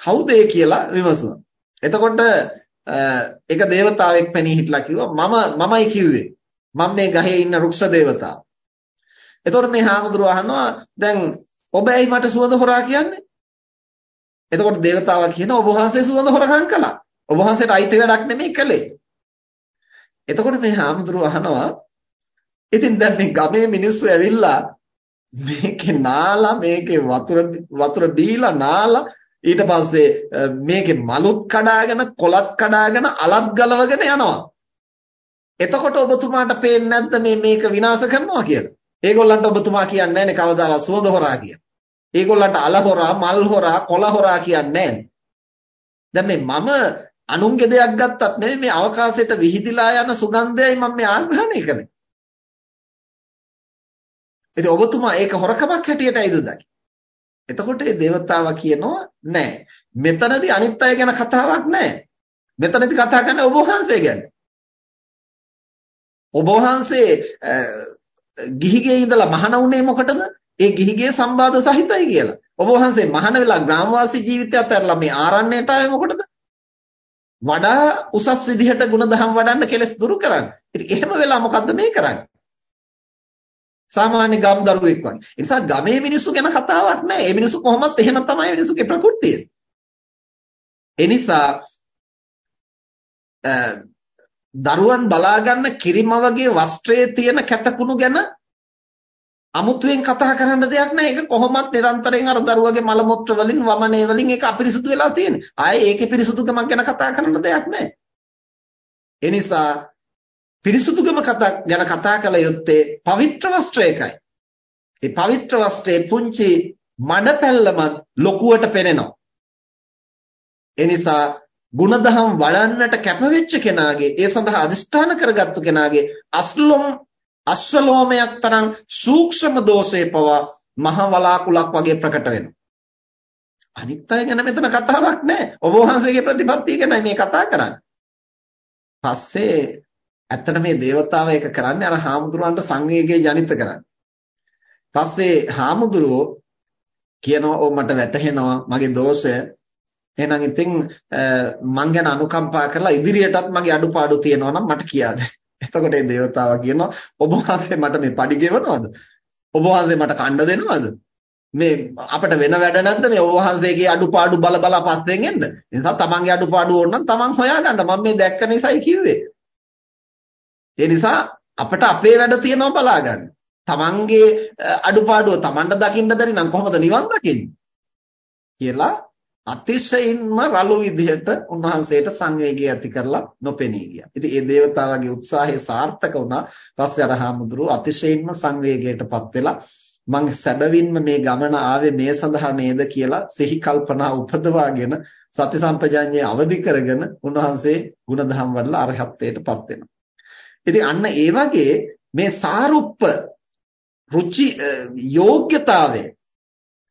කවුද කියලා විමසුවා. එතකොට ඒක దేవතාවෙක් පැනී හිටලා කිව්වා මම මමයි කිව්වේ. මම මේ ගහේ ඉන්න රුක්ෂ దేవතාව. එතකොට මේ හාමුදුරුවෝ අහනවා දැන් ඔබ ඇයි මට සුවඳ හොරා කියන්නේ? එතකොට దేవතාවා කියන ඔබ වහන්සේ සුවඳ හොරකම් කළා. ඔබ වහන්සේට අයිති වැඩක් නෙමෙයි කළේ. එතකොට මේ හාමුදුරුවෝ අහනවා ඉතින් දැන් මේ ගමේ මිනිස්සු ඇවිල්ලා මේකේ නාලා මේකේ වතුර වතුර බීලා නාලා ඊට පස්සේ මේකේ මලුත් කඩාගෙන කොලත් කඩාගෙන අලත් ගලවගෙන යනවා. එතකොට ඔබතුමාට පේන්නේ නැද්ද මේ මේක විනාශ කරනවා කියලා? ඒගොල්ලන්ට ඔබතුමා කියන්නේ නැහැනේ කවදාවත් සුවඳ හොරා කියලා. ඒගොල්ලන්ට අල හොරා, මල් හොරා, කොළ හොරා කියන්නේ දැන් මේ මම අනුන්ගේ දෙයක් ගත්තත් නෙමෙයි මේ අවකාශයට විහිදිලා යන සුගන්ධයයි මම මේ ආග්‍රහණය කරන්නේ. ඉතින් ඔබතුමා ඒක හොරකමක් හැටියටයිද දකි. එතකොට මේ దేవතාවා කියනවා නෑ. මෙතනදී අනිත් අය ගැන කතාවක් නෑ. මෙතනදී කතා කරන්නේ ඔබ වහන්සේ ගැන. ඔබ වහන්සේ ගිහිගේ ඉඳලා මහාන උනේ මොකටද? ඒ ගිහිගේ සම්බාධ සහිතයි කියලා. ඔබ වහන්සේ මහාන වෙලා ග්‍රාමවාසී ජීවිතය අත්හැරලා මේ ආරණ්‍යයට ආවේ මොකටද? වඩා උසස් විදිහට ගුණධම් වඩන්න කෙලස් දුරු කරන්න. ඉතින් එහෙම වෙලා මොකද්ද මේ කරන්නේ? සාමාන්‍ය ගම් දරුවෙක් වගේ. ඒ නිසා ගමේ මිනිස්සු ගැන කතාවක් නැහැ. ඒ මිනිස්සු කොහොමත් එහෙම තමයි මිනිස්සුගේ ප්‍රകൃතිය. ඒ නිසා දරුවන් බලා ගන්න කිරිමවගේ වස්ත්‍රයේ තියෙන කැතකුණු ගැන අමුතුවෙන් කතා කරන්න දෙයක් නැහැ. ඒක කොහොමත් නිරන්තරයෙන් අර දරුවගේ මල මුත්‍ර වලින් වමනේ වලින් ඒක අපිරිසුදු වෙලා තියෙන්නේ. ආයේ ඒකේ පිරිසුදුකමක් ගැන කතා කරන්න දෙයක් නැහැ. ඒ නිසා පිරිසුදුකම කතා ගැන කතා කළ යුත්තේ පවිත්‍ර වස්ත්‍රයකයි. ඒ පවිත්‍ර වස්ත්‍රයේ පුංචි මඩ පැල්ලමත් ලොකුවට පෙනෙනවා. ඒ නිසා ಗುಣධම් වඩන්නට කැපවෙච්ච කෙනාගේ ඒ සඳහා අදිෂ්ඨාන කරගත්තු කෙනාගේ අස්ලොම් අස්වලෝමයක් තරම් සූක්ෂම දෝෂේ පවා මහ වලාකුලක් වගේ ප්‍රකට වෙනවා. අනිත් අය ගැන මෙතන කතාවක් නැහැ. ඔබ වහන්සේගේ ප්‍රතිපත්තිය ගැනයි මේ කතා කරන්නේ. පස්සේ ඇත්තට මේ దేవතාව ඒක කරන්නේ අර හාමුදුරුවන්ට සංවේගය ජනිත කරන්නේ. පස්සේ හාමුදුරුවෝ කියනවා ඕ මට වැටහෙනවා මගේ දෝෂය එහෙනම් ඉතින් මං ගැන අනුකම්පා කරලා ඉදිරියටත් මගේ අඩුපාඩු තියෙනවා නම් මට කියා දෙන්න. එතකොට මේ దేవතාවා කියනවා ඔබ වහන්සේ මට මේ පඩි ගෙවනවද? ඔබ වහන්සේ මට කණ්ඩ දෙනවද? මේ අපිට වෙන වැඩ නැද්ද මේ ඔබ වහන්සේගේ අඩුපාඩු බල බල පස්සෙන් එන්න? නිසා තමන්ගේ අඩුපාඩු ඕන නම් තමන් හොයාගන්න. මම මේ දැක්ක නිසායි කිව්වේ. ඒ නිසා අපිට අපේ වැඩ තියෙනවා බලා ගන්න. තමන්ගේ අඩුපාඩුව තමන්ට දකින්න බැරි නම් කොහොමද නිවන් දකින්නේ? කියලා අතිශයින්ම රළු විදිහට උන්වහන්සේට සංවේගය ඇති කරලා නොපෙනී ගියා. ඉතින් ඒ దేవතාවගේ උත්සාහය සාර්ථක වුණා. පස්සේ අරහාමුදුරුව අතිශයින්ම සංවේගයටපත් වෙලා මං සැබවින්ම මේ ගමන ආවේ මේ සඳහා නේද කියලා සිහි කල්පනා උපදවාගෙන සති සම්පජාඤ්ඤය අවදි කරගෙන උන්වහන්සේ ගුණධම් වඩලා අරහත්ත්වයටපත් වෙනවා. ඉතින් අන්න ඒ වගේ මේ සාරුප්ප රුචි යෝග්‍යතාවය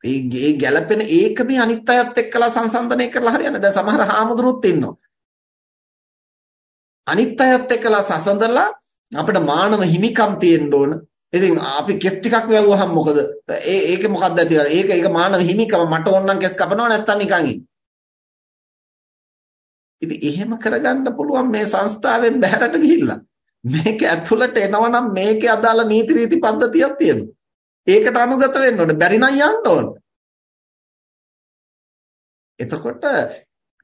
ඒ ඒ ගැළපෙන ඒක මේ අනිත් අයත් එක්කලා සංසන්දනය කරලා හරියන්නේ. දැන් සමහර හාමුදුරුවොත් ඉන්නවා. අනිත් අයත් එක්කලා සසඳලා අපිට මානව හිමිකම් තියෙන්න ඕන. ඉතින් අපි කෙස් ටිකක් වැවුවහම මොකද? ඒ ඒක මොකක්ද ඇති ඒක ඒක මානව හිමිකම මට ඕන නම් කෙස් කපනවා නැත්තම් නිකන් ඉන්න. ඉතින් එහෙම කරගන්න පුළුවන් මේ සංස්ථාවෙන් බැහැරට ගිහිල්ලා. මේක ඇතුළට එනවනම් මේකේ අදාළ නීති රීති පද්ධතියක් තියෙනවා. ඒකට අනුගත වෙන්න ඕනේ. බැරි නම් යන්න ඕනේ. එතකොට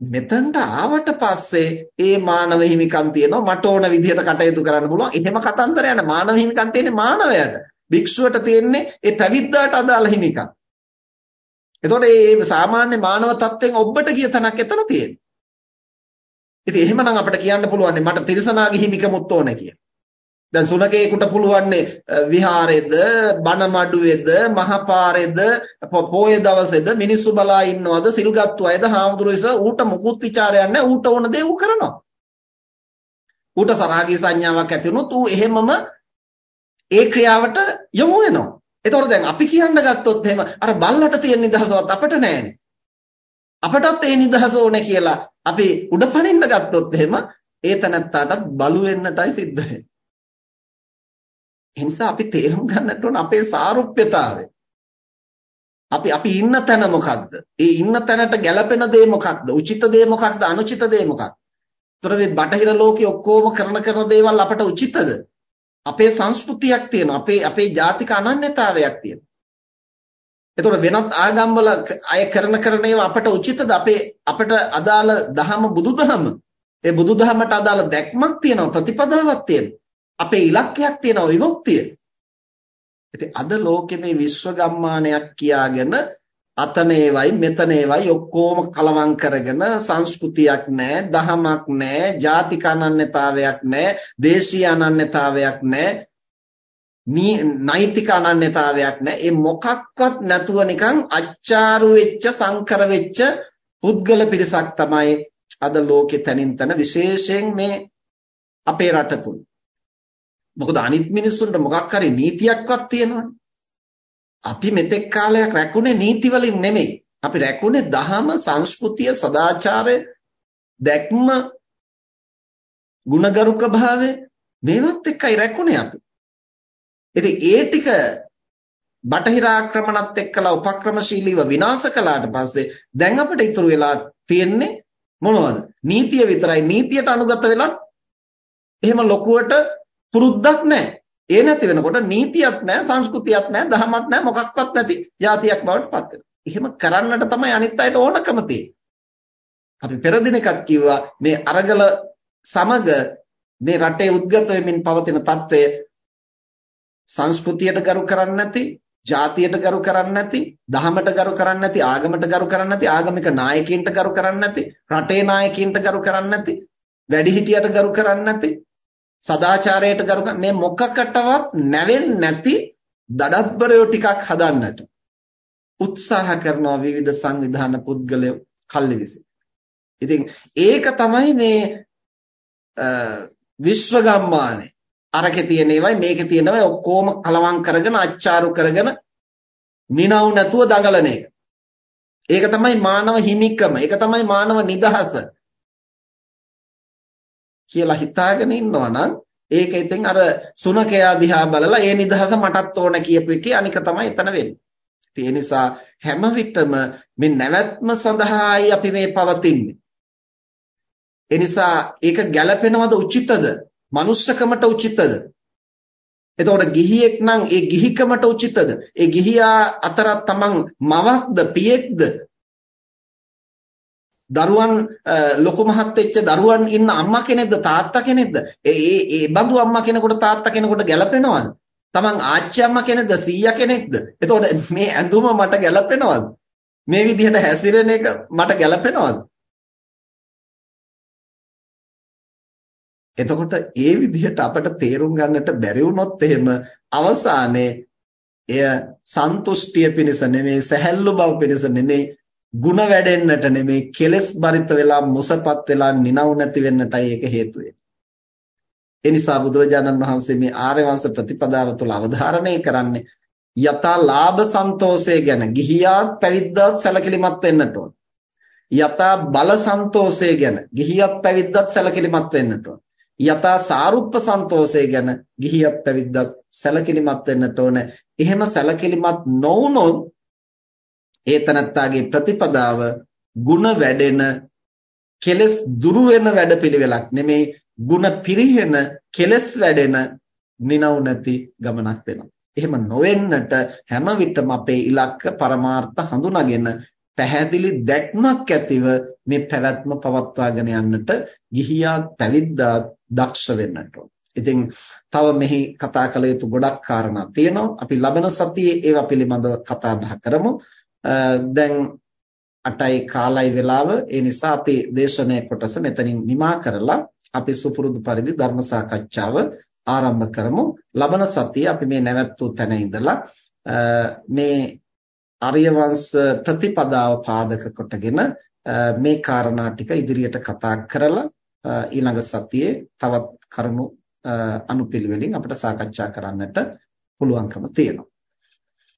මෙතනට ආවට පස්සේ ඒ මානව හිමිකම් තියෙනවා මට ඕන විදිහට කටයුතු කරන්න පුළුවන්. එහෙම කතන්දර යන මානව හිමිකම් තියෙන්නේ මානවයට. භික්ෂුවට තියෙන්නේ ඒ පැවිද්දාට අදාළ හිමිකම්. එතකොට මේ සාමාන්‍ය මානව තත්ත්වෙන් ඔබට ගිය තැනක් එතන තියෙනවා. ඉතින් එහෙමනම් අපිට කියන්න පුළුවන් මට තිරසනාගේ හිමිකමුත් ඕනේ කියලා. දැන් සුනකේකට පුළුවන්නේ විහාරෙද බණමඩුවේද මහපාරේද පොයේ දවසේද මිනිස්සු බලා ඉන්නවද සිල්ගත්තු අයද හාමුදුරුවෝ ඌට මුකුත් ਵਿਚාරයක් නැහැ ඌට ඕන දේ ඌ කරනවා. ඌට සරාගී සංඥාවක් ඇති වුණොත් ඌ එහෙමම ඒ ක්‍රියාවට යොමු වෙනවා. එතකොට දැන් අපි කියන්න ගත්තොත් එහෙම අර බල්ලට තියෙන නිදහසවත් අපට නැහැනේ අපටත් ඒ නිදහස ඕනේ කියලා අපි උඩ පනින්න ගත්තොත් එහෙම ඒ තනත්තාටත් බලු වෙන්නටයි සිද්ධ වෙන්නේ ඒ නිසා අපි තේරුම් ගන්නට ඕන අපේ සාරුප්‍යතාවය. අපි අපි ඉන්න තැන මොකක්ද? ඒ ඉන්න තැනට ගැළපෙන දේ මොකක්ද? උචිත දේ මොකක්ද? අනුචිත දේ මොකක්ද? ඒතර මේ බටහිර ලෝකයේ ඔක්කොම කරන කරන දේවල් අපට උචිතද? අපේ සංස්කෘතියක් තියෙනවා. අපේ අපේ ජාතික අනන්‍යතාවයක් තියෙනවා. එතකොට වෙනත් ආගම්වල අය කරන කරන ඒවා අපට උචිතද? අපේ අපට අදාළ දහම බුදුදහම. ඒ බුදුදහමට අදාළ දැක්මක් තියෙනවා, ප්‍රතිපදාවක් තියෙනවා. අපේ ඉලක්කයක් තියෙනවා විමුක්තිය. ඉතින් අද ලෝකෙ මේ විශ්ව ගම්මානයක් කියාගෙන අතන ඒවයි මෙතන ඒවයි ඔක්කොම කලවම් කරගෙන සංස්කෘතියක් නැහැ, දහමක් නැහැ, ජාතික අනන්‍යතාවයක් නැහැ, දේශීය අනන්‍යතාවයක් නැහැ. නෛතික අනන්‍යතාවයක් නැහැ. ඒ මොකක්වත් නැතුව නිකන් අච්චාරු වෙච්ච සංකර වෙච්ච පුද්ගල පිරිසක් තමයි අද ලෝකෙ තනින් තන විශේෂයෙන් මේ අපේ රට තුල. මොකද අනිත් මිනිස්සුන්ට මොකක් හරි නීතියක්වත් තියෙනවනේ. අපි මෙතෙක් කාලයක් රැකුනේ නීති වලින් නෙමෙයි. අපි රැකුනේ දහම, සංස්කෘතිය, සදාචාරය, දැක්ම, ගුණගරුක භාවය මේවත් එක්කයි රැකුනේ අපි. ඉතින් ඒ ටික බටහිර ආක්‍රමණත් එක්කලා උපක්‍රමශීලීව විනාශ කළාට පස්සේ දැන් අපිට ඉතුරු වෙලා තියෙන්නේ මොනවද? නීතිය විතරයි. නීතියට අනුගත වෙලා එහෙම ලොකුවට පුරුද්දක් නැහැ. ඒ නැති වෙනකොට නීතියක් නැහැ, සංස්කෘතියක් නැහැ, දහමක් නැහැ, මොකක්වත් නැති જાතියක් බවට පත් එහෙම කරන්නට තමයි අනිත් අයට ඕනකම අපි පෙර දිනකත් කිව්වා මේ අරගල සමග මේ රටේ උද්ගත වෙමින් පවතින తත්වය සංස්කෘතියට ගරු කරන්නේ නැති, ජාතියට ගරු කරන්නේ නැති, දහමට ගරු කරන්නේ නැති, ආගමට ගරු කරන්නේ නැති, ආගමික නායකයින්ට ගරු කරන්නේ නැති, රටේ නායකයින්ට ගරු කරන්නේ නැති, වැඩිහිටියට ගරු කරන්නේ නැති, සදාචාරයට ගරු මේ මොකකටවත් නැවෙන්නේ නැති දඩබ්බරයෝ ටිකක් හදන්නට උත්සාහ කරනවා විවිධ සංවිධාන පුද්ගලයෝ කල්ලි විසින්. ඉතින් ඒක තමයි මේ විශ්වගම්මානේ අරකේ තියෙන ඒවායි මේකේ තියෙනවයි ඔක්කොම කලවම් කරගෙන අච්චාරු කරගෙන නිනව් නැතුව දඟලන එක. ඒක තමයි මානව හිමිකම. ඒක තමයි මානව නිදහස. කියලා හිතාගෙන ඉන්නවා නම් ඒක ඉතින් අර සුනකයා දිහා බලලා ඒ නිදහස මටත් ඕන කියපු එකේ අනික තමයි එතන වෙන්නේ. ඒ නිසා හැම විටම මේ නැවැත්ම සඳහායි අපි මේ පවතින්නේ. ඒ නිසා ඒක ගැළපෙනවද උචිතද? මනුස්සකමට උචිතද? එතකොට ගිහියෙක් නම් ඒ ගිහිකමට උචිතද? ඒ ගිහියා අතර තමන් මවක්ද පියෙක්ද? දරුවන් ලොකු මහත් වෙච්ච දරුවන් ඉන්න අම්මා කෙනෙක්ද තාත්තා කෙනෙක්ද? ඒ ඒ බඳු අම්මා කෙනෙකුට තාත්තා කෙනෙකුට ගැළපෙනවද? තමන් ආච්චි අම්මා කෙනෙක්ද සීයා කෙනෙක්ද? එතකොට මේ ඇඳුම මට ගැළපෙනවද? මේ විදිහට හැසිරෙන එක මට ගැළපෙනවද? එතකොට ඒ විදිහට අපට තේරුම් ගන්නට බැරි වුණොත් එහෙම අවසානයේ එය සන්තුෂ්ටිය පිණිස නෙමෙයි සැහැල්ලු බව පිණිස නෙමෙයි ಗುಣ වැඩෙන්නට නෙමෙයි කෙලස් බරිත වෙලා මුසපත් වෙලා නිනව් නැති වෙන්නටයි ඒක හේතු ඒ නිසා බුදුරජාණන් වහන්සේ මේ ආර්ය වංශ ප්‍රතිපදාව තුළ අවධාරණය කරන්නේ යථා ලාභ සන්තෝෂය ගැන ගිහියාත් පැවිද්දාත් සැලකිලිමත් වෙන්නට ඕන. යථා බල සන්තෝෂය ගැන ගිහියත් පැවිද්දත් සැලකිලිමත් වෙන්නට ඕන. යථා සාරුප්ප සන්තෝෂය ගැන ගිහියත් පැවිද්දත් සැලකිලිමත් වෙන්නට ඕන. එහෙම සැලකිලිමත් නොවුනොත් ඒ තනත්තාගේ ප්‍රතිපදාව ಗುಣ වැඩෙන කෙලස් දුරු වෙන වැඩපිළිවෙලක් නෙමේ ಗುಣ පිරිහෙන කෙලස් වැඩෙන නිනව් නැති ගමනක් වෙනවා. එහෙම නොවෙන්නට හැම විටම අපේ ඉලක්ක පරමාර්ථ හඳුනාගෙන පැහැදිලි දැක්මක් ඇතිව මේ පැවැත්ම පවත්වාගෙන යන්නට ගිහියා පැවිද්දා දක්ෂ වෙන්නට ඉතින් තව මෙහි කතා කළ යුතු ගොඩක් කාරණා තියෙනවා. අපි ලබන සතියේ ඒවා පිළිබඳව කතා බහ කරමු. දැන් 8යි කාලයි වෙලාව. ඒ නිසා අපි දේශනාවේ කොටස මෙතනින් නිමා කරලා අපි සුපුරුදු පරිදි ධර්ම සාකච්ඡාව ආරම්භ කරමු. ලබන සතියේ අපි මේ නැවැත්වූ තැන ඉඳලා මේ ආර්ය වංශ ප්‍රතිපදාව පාදක කොටගෙන මේ කාරණා ටික ඉදිරියට කතා කරලා ඊළඟ සතියේ තවත් කරුණු අනුපිළිවෙලින් අපිට සාකච්ඡා කරන්නට පුළුවන්කම තියෙනවා.